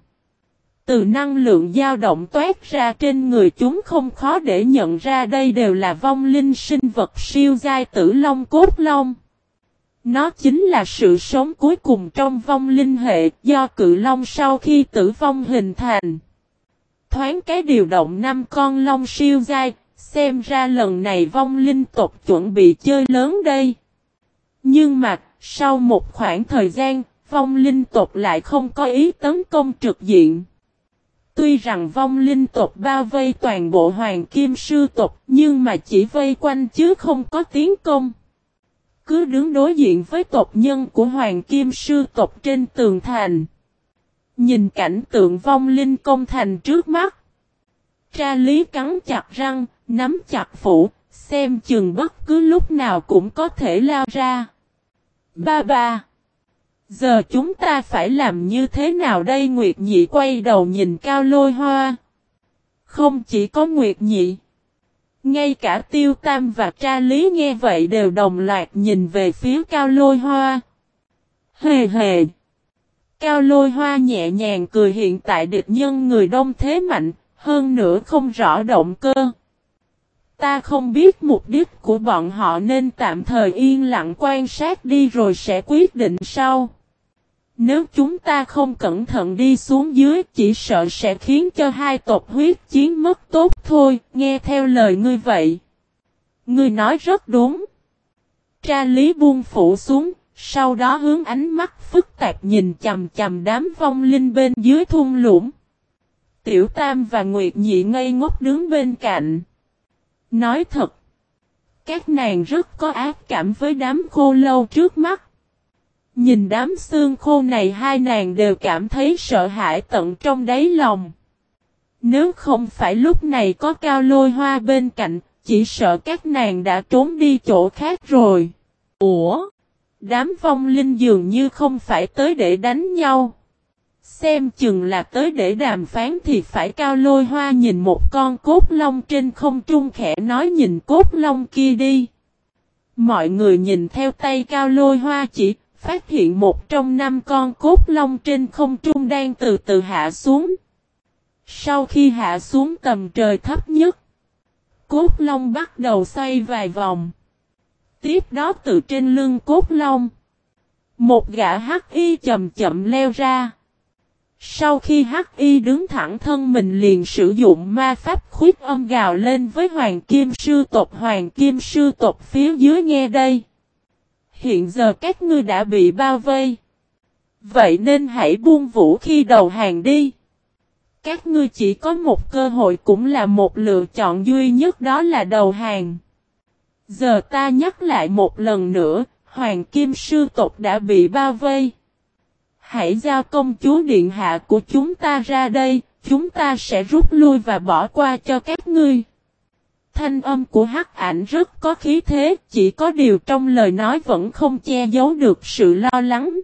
Speaker 1: Từ năng lượng dao động toát ra trên người chúng không khó để nhận ra đây đều là vong linh sinh vật siêu giai tử long cốt long. Nó chính là sự sống cuối cùng trong vong linh hệ do cự long sau khi tử vong hình thành. Thoáng cái điều động năm con long siêu giai, xem ra lần này vong linh tộc chuẩn bị chơi lớn đây. Nhưng mà, sau một khoảng thời gian, vong linh tộc lại không có ý tấn công trực diện. Tuy rằng vong linh tộc bao vây toàn bộ hoàng kim sư tộc, nhưng mà chỉ vây quanh chứ không có tiến công cứ đứng đối diện với tộc nhân của Hoàng Kim Sư tộc trên tường thành. Nhìn cảnh tượng vong linh công thành trước mắt. Tra lý cắn chặt răng, nắm chặt phủ, xem chừng bất cứ lúc nào cũng có thể lao ra. Ba ba. Giờ chúng ta phải làm như thế nào đây Nguyệt Nhị quay đầu nhìn cao lôi hoa. Không chỉ có Nguyệt Nhị. Ngay cả tiêu tam và tra lý nghe vậy đều đồng loạt nhìn về phía cao lôi hoa. Hề hề. Cao lôi hoa nhẹ nhàng cười hiện tại địch nhân người đông thế mạnh, hơn nữa không rõ động cơ. Ta không biết mục đích của bọn họ nên tạm thời yên lặng quan sát đi rồi sẽ quyết định sau. Nếu chúng ta không cẩn thận đi xuống dưới chỉ sợ sẽ khiến cho hai tộc huyết chiến mất tốt thôi, nghe theo lời ngươi vậy. Ngươi nói rất đúng. Tra lý buông phủ xuống, sau đó hướng ánh mắt phức tạp nhìn chầm chầm đám vong linh bên dưới thung lũng. Tiểu Tam và Nguyệt Nhị ngây ngốc đứng bên cạnh. Nói thật, các nàng rất có ác cảm với đám khô lâu trước mắt. Nhìn đám xương khô này hai nàng đều cảm thấy sợ hãi tận trong đáy lòng. Nếu không phải lúc này có cao lôi hoa bên cạnh, chỉ sợ các nàng đã trốn đi chỗ khác rồi. Ủa? Đám vong linh dường như không phải tới để đánh nhau. Xem chừng là tới để đàm phán thì phải cao lôi hoa nhìn một con cốt long trên không trung khẽ nói nhìn cốt long kia đi. Mọi người nhìn theo tay cao lôi hoa chỉ, phát hiện một trong năm con cốt long trên không trung đang từ từ hạ xuống. Sau khi hạ xuống tầm trời thấp nhất, cốt long bắt đầu xoay vài vòng. Tiếp đó từ trên lưng cốt long, một gã hắc y chậm chậm leo ra. Sau khi hắc y đứng thẳng thân mình liền sử dụng ma pháp khuyết âm gào lên với hoàng kim sư tộc hoàng kim sư tộc phía dưới nghe đây. Hiện giờ các ngươi đã bị bao vây. Vậy nên hãy buông vũ khi đầu hàng đi. Các ngươi chỉ có một cơ hội cũng là một lựa chọn duy nhất đó là đầu hàng. Giờ ta nhắc lại một lần nữa, Hoàng Kim Sư tộc đã bị bao vây. Hãy giao công chúa điện hạ của chúng ta ra đây, chúng ta sẽ rút lui và bỏ qua cho các ngươi. Thanh âm của hắc ảnh rất có khí thế, chỉ có điều trong lời nói vẫn không che giấu được sự lo lắng.